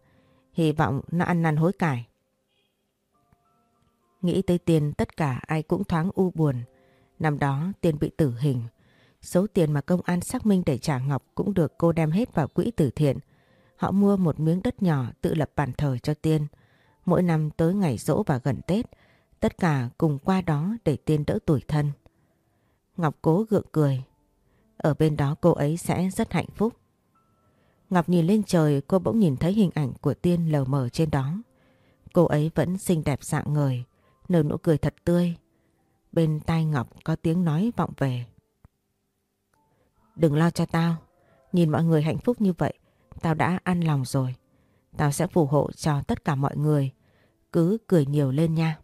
Hy vọng nó ăn năn hối cải. Nghĩ tới tiền tất cả ai cũng thoáng u buồn. Năm đó tiền bị tử hình. Số tiền mà công an xác minh để trả Ngọc cũng được cô đem hết vào quỹ tử thiện. Họ mua một miếng đất nhỏ tự lập bàn thờ cho Tiên. Mỗi năm tới ngày rỗ và gần Tết, tất cả cùng qua đó để Tiên đỡ tuổi thân. Ngọc cố gượng cười. Ở bên đó cô ấy sẽ rất hạnh phúc. Ngọc nhìn lên trời cô bỗng nhìn thấy hình ảnh của Tiên lờ mờ trên đó. Cô ấy vẫn xinh đẹp dạng người, nở nụ cười thật tươi. Bên tai Ngọc có tiếng nói vọng về. Đừng lo cho tao, nhìn mọi người hạnh phúc như vậy, tao đã ăn lòng rồi. Tao sẽ phù hộ cho tất cả mọi người. Cứ cười nhiều lên nha.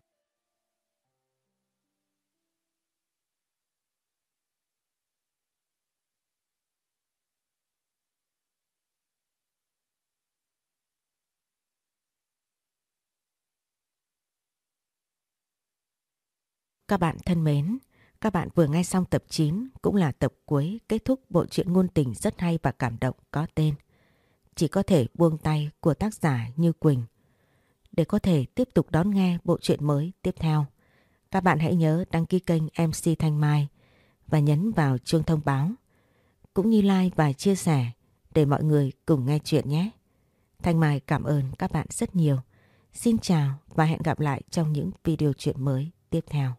Các bạn thân mến, các bạn vừa nghe xong tập 9 cũng là tập cuối kết thúc bộ truyện ngôn tình rất hay và cảm động có tên chỉ có thể buông tay của tác giả Như Quỳnh. Để có thể tiếp tục đón nghe bộ truyện mới tiếp theo, các bạn hãy nhớ đăng ký kênh MC Thanh Mai và nhấn vào chuông thông báo, cũng như like và chia sẻ để mọi người cùng nghe chuyện nhé. Thanh Mai cảm ơn các bạn rất nhiều. Xin chào và hẹn gặp lại trong những video chuyện mới tiếp theo.